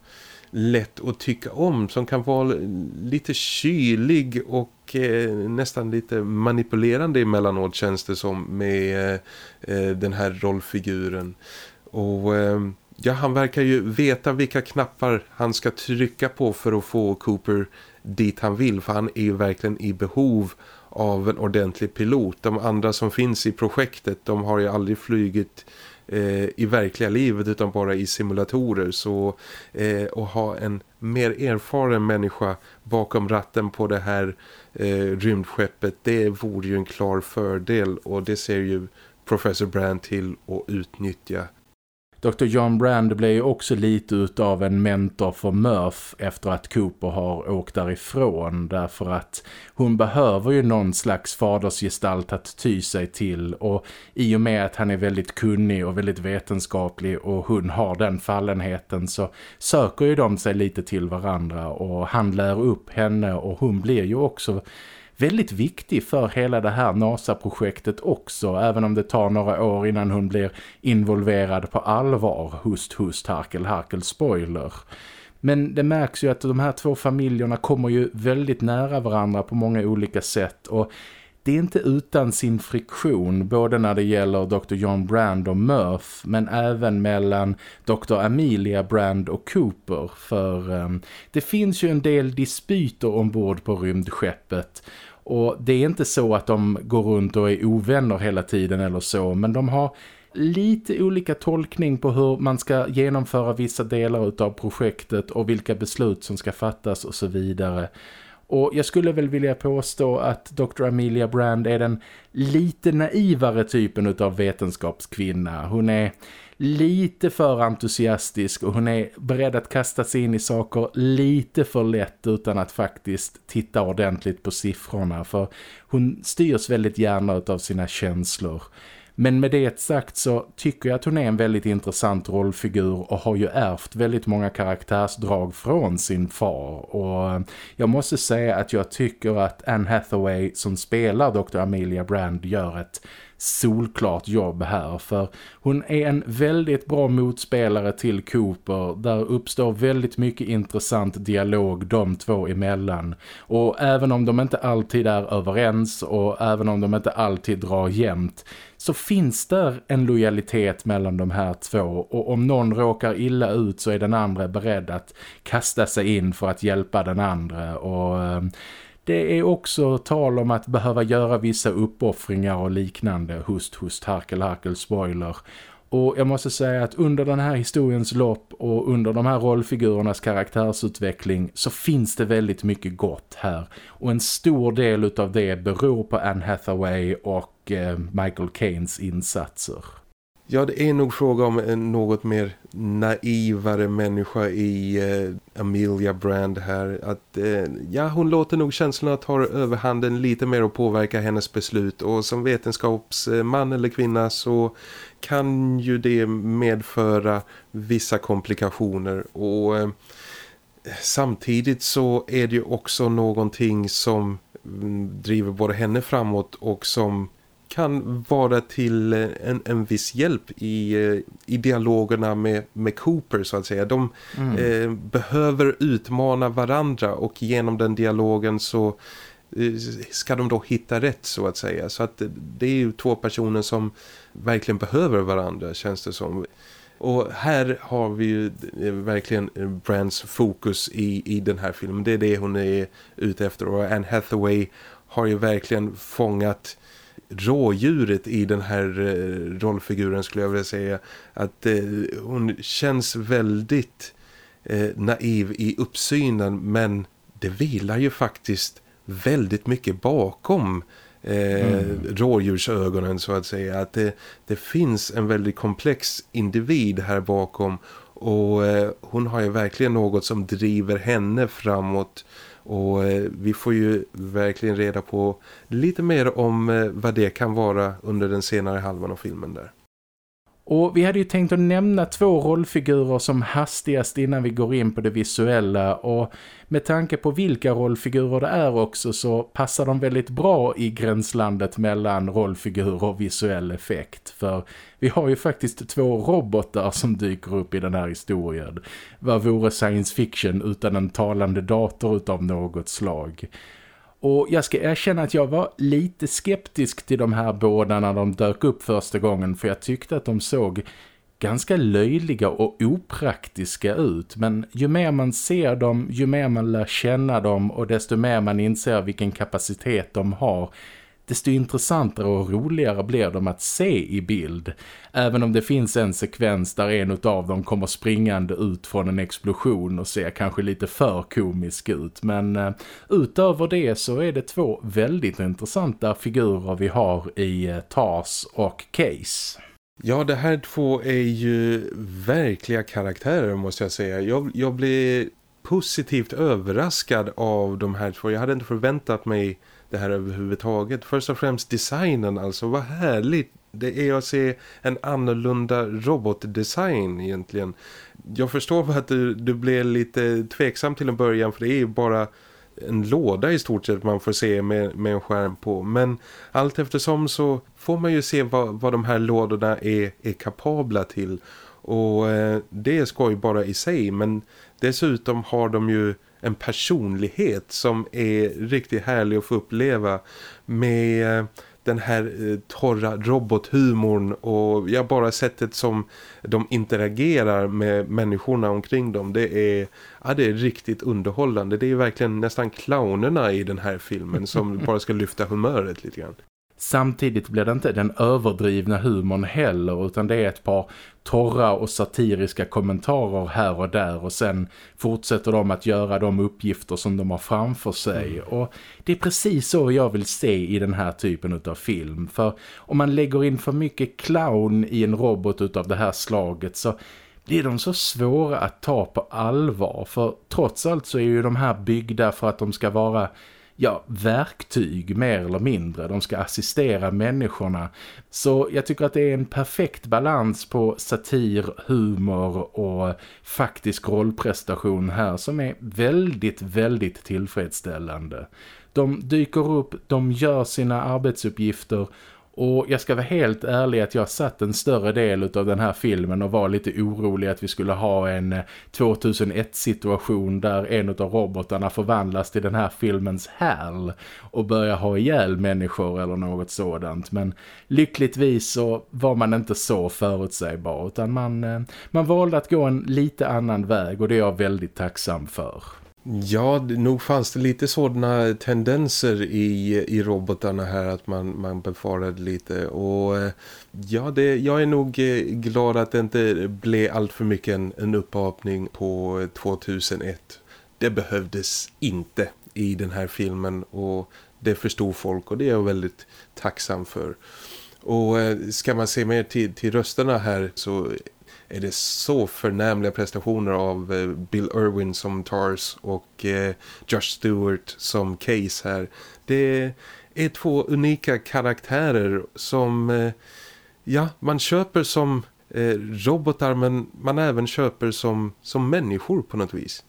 lätt att tycka om som kan vara lite kylig och eh, nästan lite manipulerande emellanåt känns det som med eh, den här rollfiguren. Och eh, ja, han verkar ju veta vilka knappar han ska trycka på för att få Cooper dit han vill för han är ju verkligen i behov av en ordentlig pilot. De andra som finns i projektet de har ju aldrig flygit eh, i verkliga livet utan bara i simulatorer. Så eh, att ha en mer erfaren människa bakom ratten på det här eh, rymdskeppet det vore ju en klar fördel och det ser ju Professor Brand till att utnyttja Dr. John Brand blev ju också lite utav en mentor för Murph efter att Cooper har åkt därifrån därför att hon behöver ju någon slags fadersgestalt att ty sig till och i och med att han är väldigt kunnig och väldigt vetenskaplig och hon har den fallenheten så söker ju de sig lite till varandra och han lär upp henne och hon blir ju också väldigt viktig för hela det här NASA-projektet också även om det tar några år innan hon blir involverad på allvar hust, hust, harkel, harkel, spoiler. Men det märks ju att de här två familjerna kommer ju väldigt nära varandra på många olika sätt och det är inte utan sin friktion både när det gäller Dr. John Brand och Murph men även mellan Dr. Amelia Brand och Cooper för um, det finns ju en del dispyter ombord på rymdskeppet och det är inte så att de går runt och är ovänner hela tiden eller så men de har lite olika tolkning på hur man ska genomföra vissa delar av projektet och vilka beslut som ska fattas och så vidare. Och jag skulle väl vilja påstå att Dr. Amelia Brand är den lite naivare typen av vetenskapskvinna. Hon är lite för entusiastisk och hon är beredd att kasta sig in i saker lite för lätt utan att faktiskt titta ordentligt på siffrorna för hon styrs väldigt gärna av sina känslor. Men med det sagt så tycker jag att hon är en väldigt intressant rollfigur och har ju ärvt väldigt många karaktärsdrag från sin far. Och jag måste säga att jag tycker att Anne Hathaway som spelar Dr. Amelia Brand gör ett solklart jobb här för hon är en väldigt bra motspelare till Cooper. Där uppstår väldigt mycket intressant dialog de två emellan. Och även om de inte alltid är överens och även om de inte alltid drar jämnt så finns där en lojalitet mellan de här två. Och om någon råkar illa ut så är den andra beredd att kasta sig in för att hjälpa den andra. Och eh, det är också tal om att behöva göra vissa uppoffringar och liknande. Hust, hust, harkel, harkel, spoiler. Och jag måste säga att under den här historiens lopp och under de här rollfigurernas karaktärsutveckling så finns det väldigt mycket gott här. Och en stor del av det beror på Anne Hathaway och eh, Michael Caines insatser. Ja, det är nog fråga om en något mer naivare människa i eh, Amelia Brand här. Att, eh, ja, hon låter nog känslorna ta överhanden lite mer och påverka hennes beslut. Och som vetenskapsman eller kvinna så kan ju det medföra vissa komplikationer. Och eh, samtidigt så är det ju också någonting som mm, driver både henne framåt och som kan vara till eh, en, en viss hjälp i, eh, i dialogerna med, med Cooper så att säga. De mm. eh, behöver utmana varandra och genom den dialogen så eh, ska de då hitta rätt så att säga. Så att det är ju två personer som verkligen behöver varandra känns det som. Och här har vi ju verkligen Brands fokus i, i den här filmen. Det är det hon är ute efter och Anne Hathaway har ju verkligen fångat rådjuret i den här eh, rollfiguren skulle jag vilja säga. Att eh, hon känns väldigt eh, naiv i uppsynen men det vilar ju faktiskt väldigt mycket bakom eh, mm. rådjursögonen så att säga. Att det, det finns en väldigt komplex individ här bakom och eh, hon har ju verkligen något som driver henne framåt och eh, vi får ju verkligen reda på lite mer om eh, vad det kan vara under den senare halvan av filmen där. Och vi hade ju tänkt att nämna två rollfigurer som hastigast innan vi går in på det visuella och med tanke på vilka rollfigurer det är också så passar de väldigt bra i gränslandet mellan rollfigurer och visuell effekt. För vi har ju faktiskt två robotar som dyker upp i den här historien. Vad vore science fiction utan en talande dator utav något slag? Och jag ska erkänna att jag var lite skeptisk till de här båda när de dök upp första gången för jag tyckte att de såg ganska löjliga och opraktiska ut. Men ju mer man ser dem, ju mer man lär känna dem och desto mer man inser vilken kapacitet de har desto intressantare och roligare blir de att se i bild. Även om det finns en sekvens där en av dem kommer springande ut från en explosion och ser kanske lite för komisk ut. Men eh, utöver det så är det två väldigt intressanta figurer vi har i eh, Tars och Case. Ja, det här två är ju verkliga karaktärer måste jag säga. Jag, jag blev positivt överraskad av de här två. Jag hade inte förväntat mig det här överhuvudtaget. Först och främst designen alltså, vad härligt det är att se en annorlunda robotdesign egentligen. Jag förstår att du, du blev lite tveksam till en början för det är ju bara en låda i stort sett man får se med, med en skärm på. Men allt eftersom så får man ju se vad, vad de här lådorna är, är kapabla till. Och eh, det är skoj bara i sig men dessutom har de ju en personlighet som är riktigt härlig att få uppleva med eh, den här eh, torra robothumorn och jag bara sättet som de interagerar med människorna omkring dem det är, ja, det är riktigt underhållande det är verkligen nästan clownerna i den här filmen som bara ska lyfta humöret lite grann. Samtidigt blir det inte den överdrivna humorn heller utan det är ett par torra och satiriska kommentarer här och där och sen fortsätter de att göra de uppgifter som de har framför sig mm. och det är precis så jag vill se i den här typen av film för om man lägger in för mycket clown i en robot av det här slaget så blir de så svåra att ta på allvar för trots allt så är ju de här byggda för att de ska vara ja, verktyg mer eller mindre. De ska assistera människorna. Så jag tycker att det är en perfekt balans på satir, humor och faktisk rollprestation här som är väldigt, väldigt tillfredsställande. De dyker upp, de gör sina arbetsuppgifter och jag ska vara helt ärlig att jag satt en större del av den här filmen och var lite orolig att vi skulle ha en eh, 2001-situation där en av robotarna förvandlas till den här filmens härl och börjar ha ihjäl människor eller något sådant. Men lyckligtvis så var man inte så förutsägbar utan man, eh, man valde att gå en lite annan väg och det är jag väldigt tacksam för. Ja, nog fanns det lite sådana tendenser i, i robotarna här att man, man befarade lite och eh, ja, det, jag är nog eh, glad att det inte blev allt för mycket en, en uppapning på 2001. Det behövdes inte i den här filmen och det förstod folk och det är jag väldigt tacksam för. Och eh, ska man se mer till, till rösterna här så är det så förnämliga prestationer av eh, Bill Irwin som Tars och eh, Josh Stewart som Case här. Det är två unika karaktärer som eh, ja, man köper som eh, robotar men man även köper som, som människor på något vis.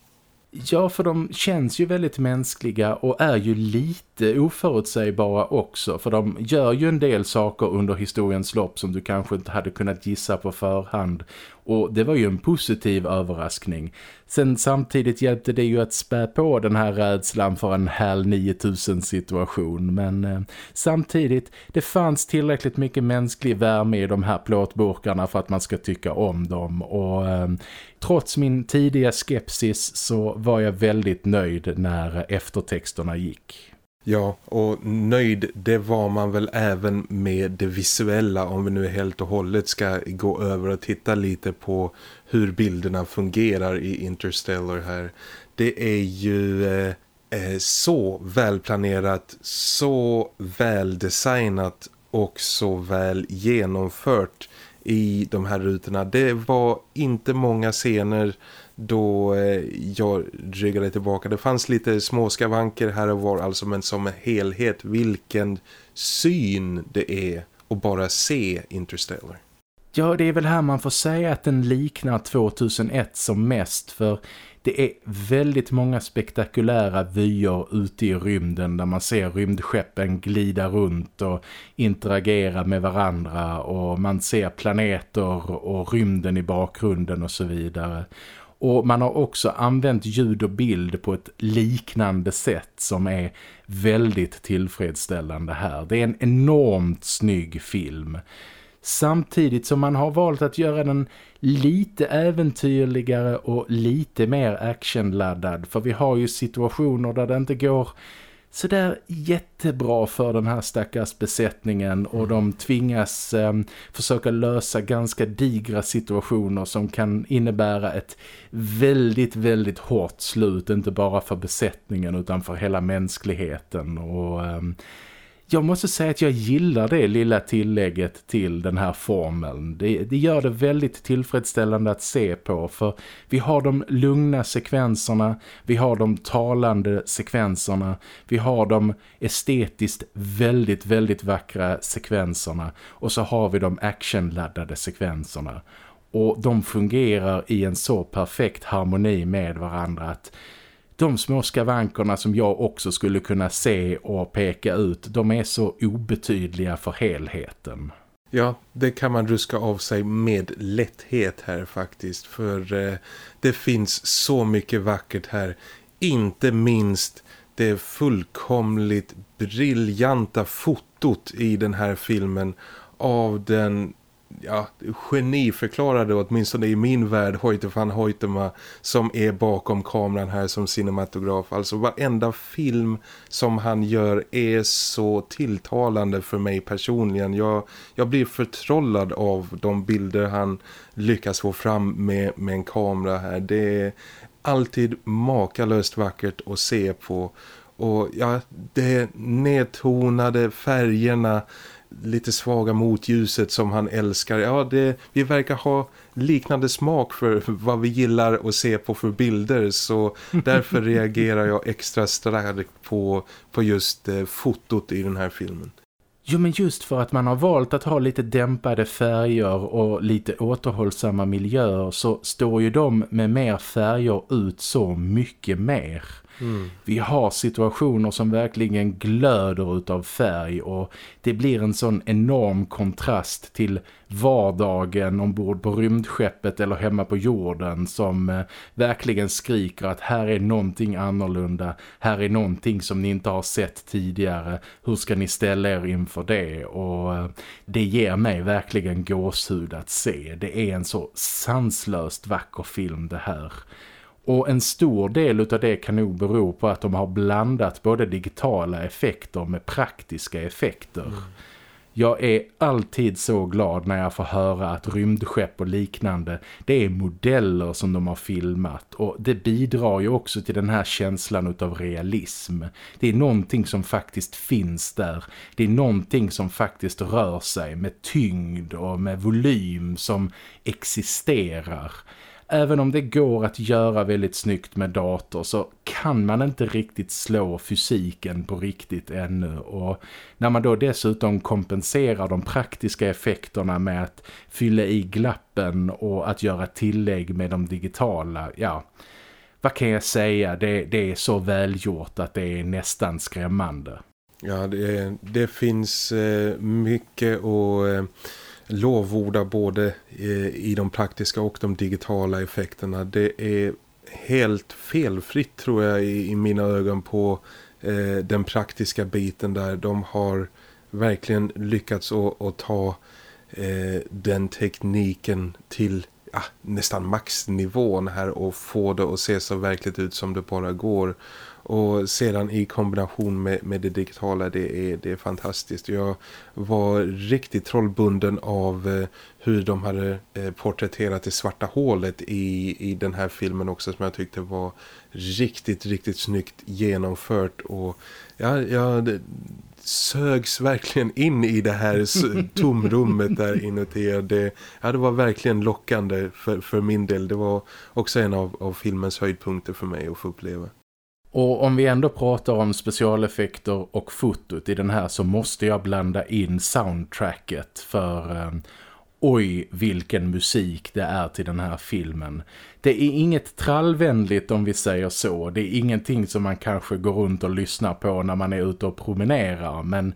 Ja, för de känns ju väldigt mänskliga och är ju lite oförutsägbara också. För de gör ju en del saker under historiens lopp som du kanske inte hade kunnat gissa på förhand. Och det var ju en positiv överraskning. Sen samtidigt hjälpte det ju att spä på den här rädslan för en HAL 9000 situation. Men eh, samtidigt, det fanns tillräckligt mycket mänsklig värme i de här plåtburkarna för att man ska tycka om dem. Och eh, trots min tidiga skepsis så var jag väldigt nöjd när eftertexterna gick. Ja, och nöjd det var man väl även med det visuella om vi nu helt och hållet ska gå över och titta lite på hur bilderna fungerar i Interstellar här. Det är ju eh, eh så välplanerat, så väldesignat och så väl genomfört i de här rutorna. Det var inte många scener då eh, jag ryggade tillbaka. Det fanns lite småskavanker här och var alltså men som en helhet vilken syn det är att bara se Interstellar. Ja, det är väl här man får säga att den liknar 2001 som mest för det är väldigt många spektakulära vyer ute i rymden där man ser rymdskeppen glida runt och interagera med varandra och man ser planeter och rymden i bakgrunden och så vidare. Och man har också använt ljud och bild på ett liknande sätt som är väldigt tillfredsställande här. Det är en enormt snygg film. Samtidigt som man har valt att göra den lite äventyrligare och lite mer actionladdad. För vi har ju situationer där det inte går så där jättebra för den här stackars besättningen och de tvingas eh, försöka lösa ganska digra situationer som kan innebära ett väldigt, väldigt hårt slut, inte bara för besättningen utan för hela mänskligheten och... Eh, jag måste säga att jag gillar det lilla tillägget till den här formeln. Det, det, gör det väldigt tillfredsställande att se på för vi har de lugna sekvenserna, vi har de talande sekvenserna, vi har de estetiskt väldigt, väldigt vackra sekvenserna och så har vi de actionladdade sekvenserna. Och de fungerar i en så perfekt harmoni med varandra att de små skavankerna som jag också skulle kunna se och peka ut, de är så obetydliga för helheten. Ja, det kan man ruska av sig med lätthet här faktiskt. För eh, det finns så mycket vackert här. Inte minst det fullkomligt briljanta fotot i den här filmen av den ja, geniförklarade åtminstone i min värld Hoyte van Hoytema som är bakom kameran här som cinematograf. Alltså varenda film som han gör är så tilltalande för mig personligen. Jag, jag blir förtrollad av de bilder han lyckas få fram med, med en kamera här. Det är alltid makalöst vackert att se på. Och ja, det nedtonade färgerna lite svaga motljuset som han älskar. Ja, det, vi verkar ha liknande smak för vad vi gillar att se på för bilder så därför reagerar jag extra starkt på, på just eh, fotot i den här filmen. Jo men just för att man har valt att ha lite dämpade färger och lite återhållsamma miljöer så står ju de med mer färger ut så mycket mer. Mm. Vi har situationer som verkligen glöder utav färg och det blir en sån enorm kontrast till vardagen ombord på rymdskeppet eller hemma på jorden som eh, verkligen skriker att här är någonting annorlunda, här är någonting som ni inte har sett tidigare, hur ska ni ställa er inför det och eh, det ger mig verkligen gåshud att se, det är en så sanslöst vacker film det här. Och en stor del av det kan nog bero på att de har blandat både digitala effekter med praktiska effekter. Mm. Jag är alltid så glad när jag får höra att rymdskepp och liknande, det är modeller som de har filmat. Och det bidrar ju också till den här känslan av realism. Det är någonting som faktiskt finns där. Det är någonting som faktiskt rör sig med tyngd och med volym som existerar även om det går att göra väldigt snyggt med dator så kan man inte riktigt slå fysiken på riktigt ännu och när man då dessutom kompenserar de praktiska effekterna med att fylla i glappen och att göra tillägg med de digitala, ja vad kan jag säga, det, det är så välgjort att det är nästan skrämmande. Ja, det, det finns eh, mycket och lovordar lovorda både eh, i de praktiska och de digitala effekterna. Det är helt felfritt tror jag i, mina ögon på eh, den praktiska biten där de har verkligen lyckats att ta eh, den tekniken till ja, nästan maxnivån här och få det att se så verkligt ut som det bara går och sedan i kombination med, med det digitala det är, det är fantastiskt. Jag var riktigt trollbunden av eh, hur de hade eh, porträtterat det svarta hålet i, i den här filmen också som jag tyckte var riktigt, riktigt snyggt genomfört och ja, ja det, sögs verkligen in i det här tomrummet där inuti. Det, ja, det var verkligen lockande för, för min del. Det var också en av, av filmens höjdpunkter för mig att få uppleva. Och om vi ändå pratar om specialeffekter och fotot i den här så måste jag blanda in soundtracket för eh, oj vilken musik det är till den här filmen. Det är inget trallvänligt om vi säger så. Det är ingenting som man kanske går runt och lyssnar på när man är ute och promenerar. Men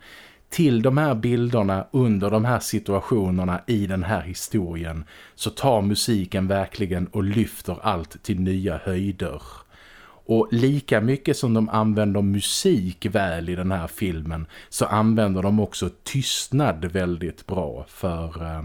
till de här bilderna under de här situationerna i den här historien så tar musiken verkligen och lyfter allt till nya höjder. Och lika mycket som de använder musik väl i den här filmen så använder de också tystnad väldigt bra. För Eh,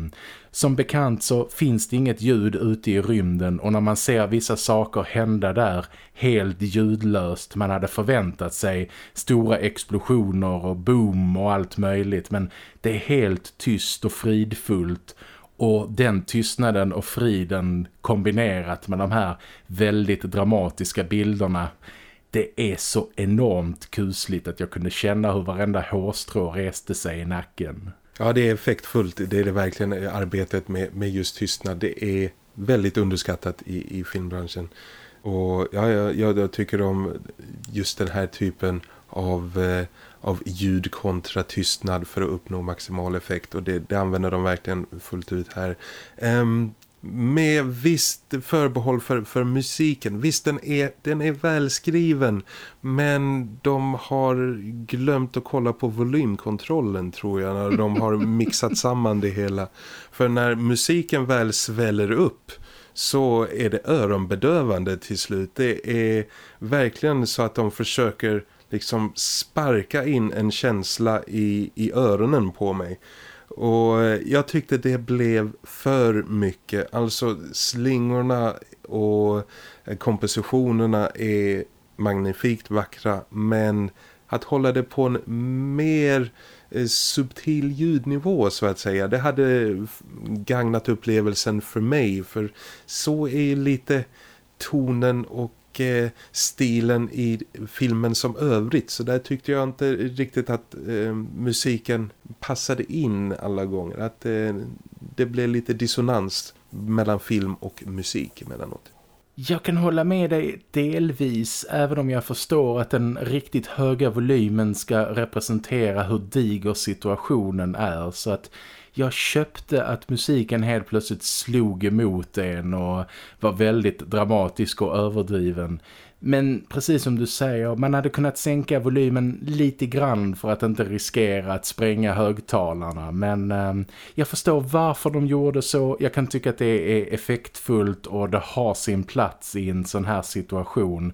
som bekant så finns det inget ljud ute i rymden och när man ser vissa saker hända där helt ljudlöst. Man hade förväntat sig stora explosioner och boom och allt möjligt men det är helt tyst och fridfullt och den tystnaden och friden kombinerat med de här väldigt dramatiska bilderna det är så enormt kusligt att jag kunde känna hur varenda hårstrå reste sig i nacken. Ja, det är effektfullt. Det är det verkligen arbetet med, med just tystnad. Det är väldigt underskattat i, i filmbranschen. Och ja, jag, jag tycker om just den här typen av, eh, av ljud kontra tystnad för att uppnå maximal effekt och det, det använder de verkligen fullt ut här. Um, med visst förbehåll för, för musiken. Visst, den är, den är välskriven men de har glömt att kolla på volymkontrollen tror jag när de har mixat samman det hela. För när musiken väl sväller upp så är det öronbedövande till slut. Det är verkligen så att de försöker liksom sparka in en känsla i, i öronen på mig. Och jag tyckte det blev för mycket. Alltså slingorna och kompositionerna är magnifikt vackra. Men att hålla det på en mer eh, subtil ljudnivå så att säga. Det hade gagnat upplevelsen för mig. För så är lite tonen och Eh, stilen i filmen som övrigt. Så där tyckte jag inte riktigt att eh, musiken passade in alla gånger. Att eh, det blev lite dissonans mellan film och musik emellanåt. Jag kan hålla med dig delvis även om jag förstår att den riktigt höga volymen ska representera hur diger situationen är så att jag köpte att musiken helt plötsligt slog emot en och var väldigt dramatisk och överdriven. Men precis som du säger, man hade kunnat sänka volymen lite grann för att inte riskera att spränga högtalarna. Men eh, jag förstår varför de gjorde så. Jag kan tycka att det är effektfullt och det har sin plats i en sån här situation.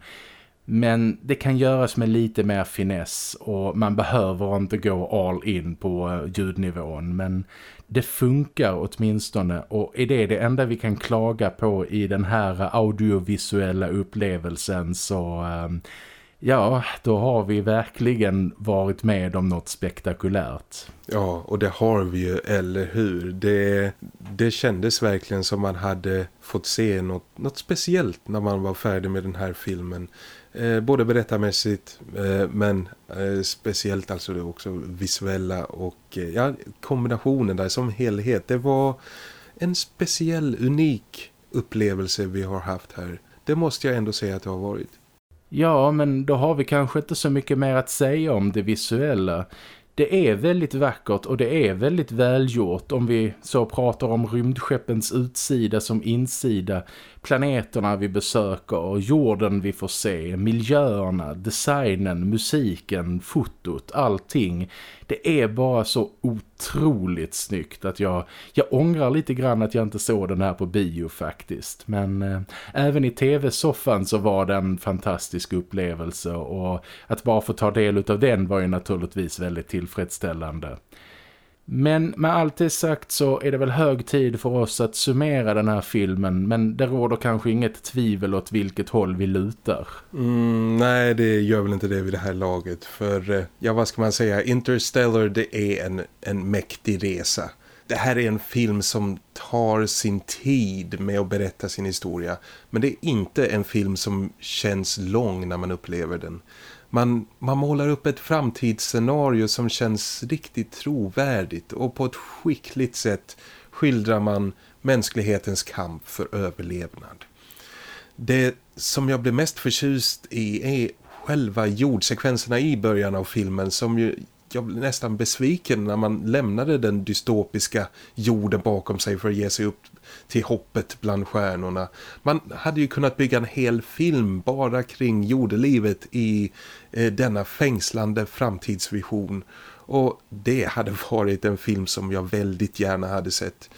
Men det kan göras med lite mer finess och man behöver inte gå all in på eh, ljudnivån. Men det funkar åtminstone och är det det enda vi kan klaga på i den här audiovisuella upplevelsen så ehm, ja, då har vi verkligen varit med om något spektakulärt. Ja, och det har vi ju, eller hur? Det, det kändes verkligen som man hade fått se något, något speciellt när man var färdig med den här filmen. Eh, både berättarmässigt eh, men eh, speciellt alltså det också visuella och eh, ja, kombinationen där som helhet. Det var en speciell, unik upplevelse vi har haft här. Det måste jag ändå säga att det har varit. Ja, men då har vi kanske inte så mycket mer att säga om det visuella. Det är väldigt vackert och det är väldigt välgjort om vi så pratar om rymdskeppens utsida som insida planeterna vi besöker och jorden vi får se, miljöerna, designen, musiken, fotot, allting. Det är bara så otroligt otroligt snyggt att jag, jag ångrar lite grann att jag inte såg den här på bio faktiskt. Men eh, även i tv-soffan så var det en fantastisk upplevelse och att bara få ta del av den var ju naturligtvis väldigt tillfredsställande. Men med allt det sagt så är det väl hög tid för oss att summera den här filmen men det råder kanske inget tvivel åt vilket håll vi lutar. Mm, nej, det gör väl inte det vid det här laget för, eh, ja vad ska man säga, Interstellar det är en, en mäktig resa. Det här är en film som tar sin tid med att berätta sin historia men det är inte en film som känns lång när man upplever den. Man, man målar upp ett framtidsscenario som känns riktigt trovärdigt och på ett skickligt sätt skildrar man mänsklighetens kamp för överlevnad. Det som jag blev mest förtjust i är själva jordsekvenserna i början av filmen som ju jag blev nästan besviken när man lämnade den dystopiska jorden bakom sig för att ge sig upp till hoppet bland stjärnorna. Man hade ju kunnat bygga en hel film bara kring jordelivet i eh, denna fängslande framtidsvision. Och det hade varit en film som jag väldigt gärna hade sett.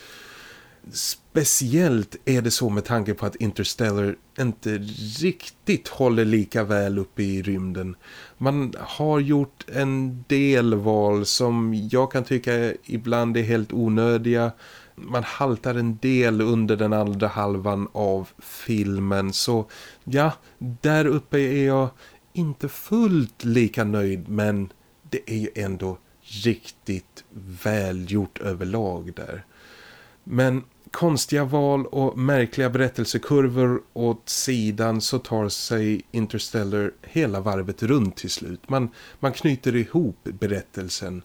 Speciellt är det så med tanke på att Interstellar inte riktigt håller lika väl uppe i rymden. Man har gjort en del val som jag kan tycka ibland är helt onödiga. Man haltar en del under den andra halvan av filmen. Så ja, där uppe är jag inte fullt lika nöjd men det är ju ändå riktigt välgjort överlag där. Men konstiga val och märkliga berättelsekurvor åt sidan så tar sig Interstellar hela varvet runt till slut. Man, man knyter ihop berättelsen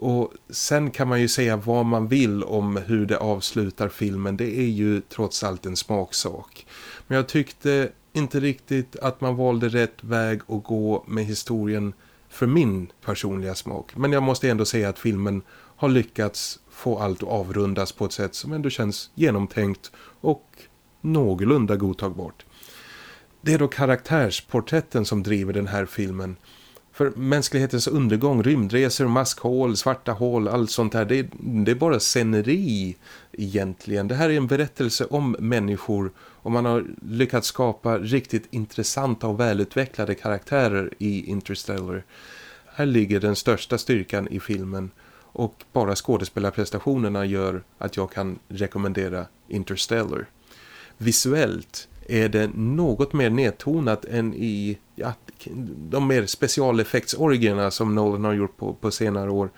och sen kan man ju säga vad man vill om hur det avslutar filmen. Det är ju trots allt en smaksak. Men jag tyckte inte riktigt att man valde rätt väg att gå med historien för min personliga smak. Men jag måste ändå säga att filmen har lyckats få allt att avrundas på ett sätt som ändå känns genomtänkt och någorlunda godtagbart. Det är då karaktärsporträtten som driver den här filmen. För mänsklighetens undergång, rymdresor, maskhål, svarta hål, allt sånt här, det är, det är bara sceneri egentligen. Det här är en berättelse om människor och man har lyckats skapa riktigt intressanta och välutvecklade karaktärer i Interstellar. Här ligger den största styrkan i filmen och bara skådespelarprestationerna gör att jag kan rekommendera Interstellar. Visuellt är det något mer nedtonat än i ja, de mer specialeffektsorgierna som Nolan har gjort på, på senare år.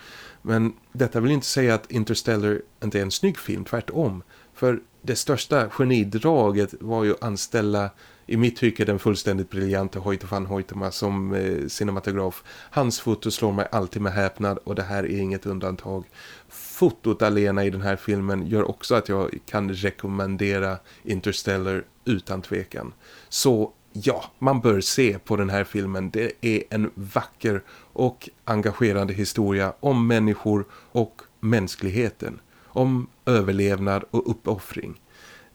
Men detta vill inte säga att Interstellar inte är en snygg film, tvärtom. För det största genidraget var ju att anställa i mitt tycke den fullständigt briljante Hoyte van Hoytema som eh, cinematograf. Hans foto slår mig alltid med häpnad och det här är inget undantag. Fotot alena i den här filmen gör också att jag kan rekommendera Interstellar utan tvekan. Så ja, man bör se på den här filmen. Det är en vacker och engagerande historia om människor och mänskligheten. Om överlevnad och uppoffring.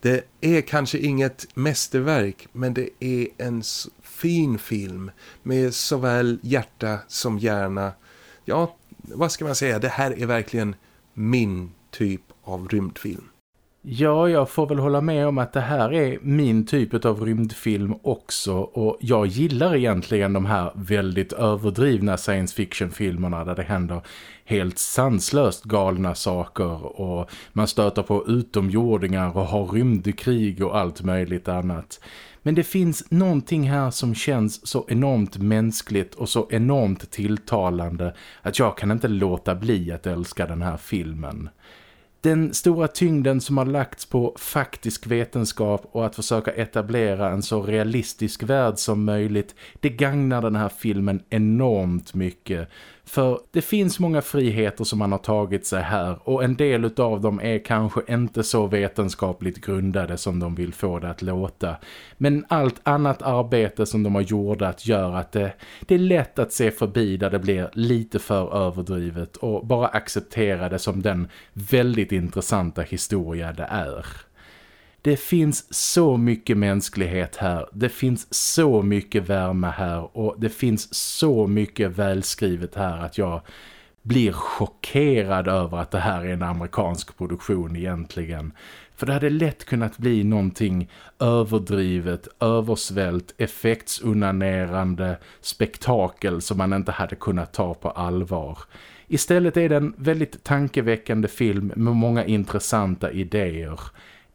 Det är kanske inget mästerverk men det är en fin film med såväl hjärta som hjärna. Ja, vad ska man säga? Det här är verkligen min typ av rymdfilm. Ja, jag får väl hålla med om att det här är min typ av rymdfilm också och jag gillar egentligen de här väldigt överdrivna science fiction-filmerna där det händer helt sanslöst galna saker och man stöter på utomjordingar och har rymdkrig och allt möjligt annat. Men det finns någonting här som känns så enormt mänskligt och så enormt tilltalande att jag kan inte låta bli att älska den här filmen. Den stora tyngden som har lagts på faktisk vetenskap och att försöka etablera en så realistisk värld som möjligt, det gagnar den här filmen enormt mycket. För det finns många friheter som man har tagit sig här och en del av dem är kanske inte så vetenskapligt grundade som de vill få det att låta. Men allt annat arbete som de har jordat gör att det, det är lätt att se förbi där det blir lite för överdrivet och bara acceptera det som den väldigt intressanta historia det är. Det finns så mycket mänsklighet här. Det finns så mycket värme här och det finns så mycket välskrivet här att jag blir chockerad över att det här är en amerikansk produktion egentligen. För det hade lätt kunnat bli någonting överdrivet, översvält, effektsunanerande spektakel som man inte hade kunnat ta på allvar. Istället är det en väldigt tankeväckande film med många intressanta idéer.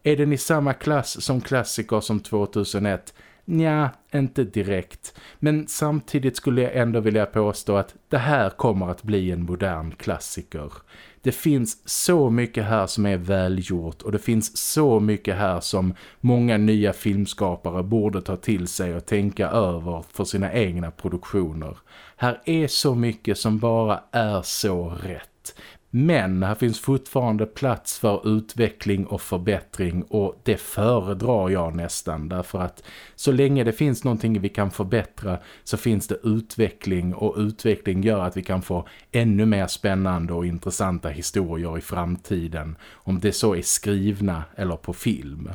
Är den i samma klass som klassiker som 2001? Nja, inte direkt. Men samtidigt skulle jag ändå vilja påstå att det här kommer att bli en modern klassiker. Det finns så mycket här som är välgjort och det finns så mycket här som många nya filmskapare borde ta till sig och tänka över för sina egna produktioner. Här är så mycket som bara är så rätt. Men här finns fortfarande plats för utveckling och förbättring och det föredrar jag nästan därför att så länge det finns någonting vi kan förbättra så finns det utveckling och utveckling gör att vi kan få ännu mer spännande och intressanta historier i framtiden om det så är skrivna eller på film.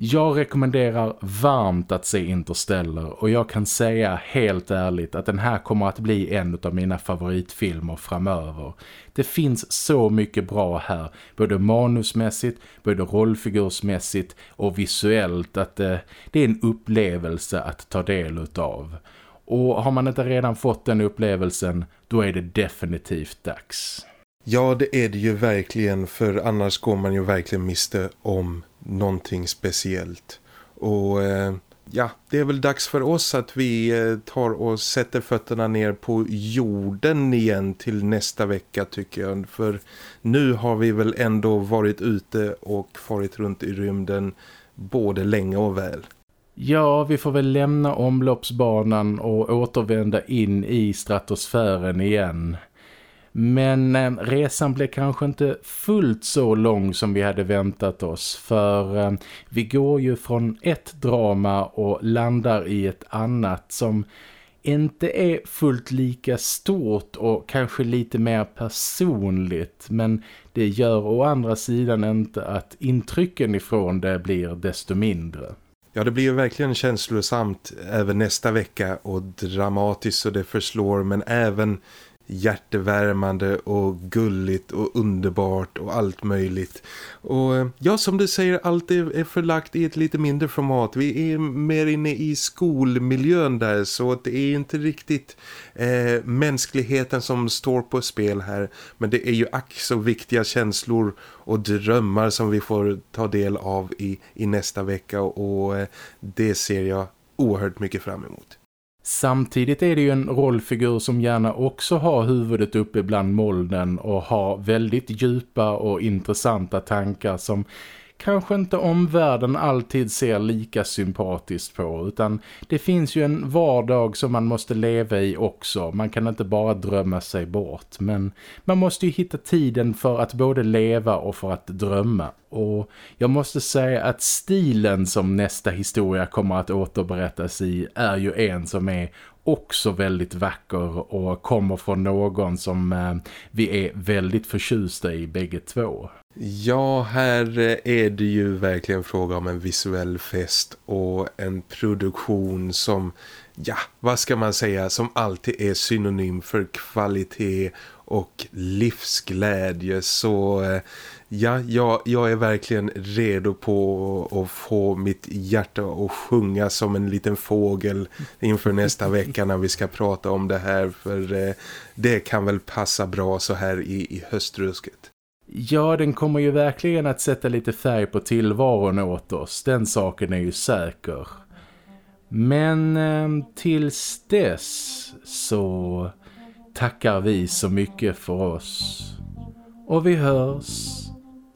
Jag rekommenderar varmt att se Interstellar och jag kan säga helt ärligt att den här kommer att bli en av mina favoritfilmer framöver. Det finns så mycket bra här, både manusmässigt, både rollfigursmässigt och visuellt att det, det är en upplevelse att ta del utav. Och har man inte redan fått den upplevelsen, då är det definitivt dags. Ja, det är det ju verkligen för annars går man ju verkligen miste om någonting speciellt. Och eh, ja, det är väl dags för oss att vi eh, tar och sätter fötterna ner på jorden igen till nästa vecka tycker jag. För nu har vi väl ändå varit ute och farit runt i rymden både länge och väl. Ja, vi får väl lämna omloppsbanan och återvända in i stratosfären igen. Men eh, resan blev kanske inte fullt så lång som vi hade väntat oss för eh, vi går ju från ett drama och landar i ett annat som inte är fullt lika stort och kanske lite mer personligt men det gör å andra sidan inte att intrycken ifrån det blir desto mindre. Ja, det blir ju verkligen känslosamt även nästa vecka och dramatiskt så det förslår men även hjärtevärmande och gulligt och underbart och allt möjligt. Och eh, ja, som du säger, allt är förlagt i ett lite mindre format. Vi är mer inne i skolmiljön där så det är inte riktigt eh, mänskligheten som står på spel här. Men det är ju ack så viktiga känslor och drömmar som vi får ta del av i, i nästa vecka och eh, det ser jag oerhört mycket fram emot. Samtidigt är det ju en rollfigur som gärna också har huvudet uppe bland molnen och har väldigt djupa och intressanta tankar som kanske inte omvärlden alltid ser lika sympatiskt på utan det finns ju en vardag som man måste leva i också. Man kan inte bara drömma sig bort men man måste ju hitta tiden för att både leva och för att drömma. Och jag måste säga att stilen som nästa historia kommer att återberättas i är ju en som är också väldigt vacker och kommer från någon som eh, vi är väldigt förtjusta i bägge två. Ja, här eh, är det ju verkligen fråga om en visuell fest och en produktion som, ja, vad ska man säga, som alltid är synonym för kvalitet och livsglädje. Så eh, ja, jag, jag är verkligen redo på att få mitt hjärta att sjunga som en liten fågel inför nästa vecka när vi ska prata om det här. För eh, det kan väl passa bra så här i, i höstrusket. Ja, den kommer ju verkligen att sätta lite färg på tillvaron åt oss. Den saken är ju säker. Men eh, tills dess så tackar vi så mycket för oss. Och vi hörs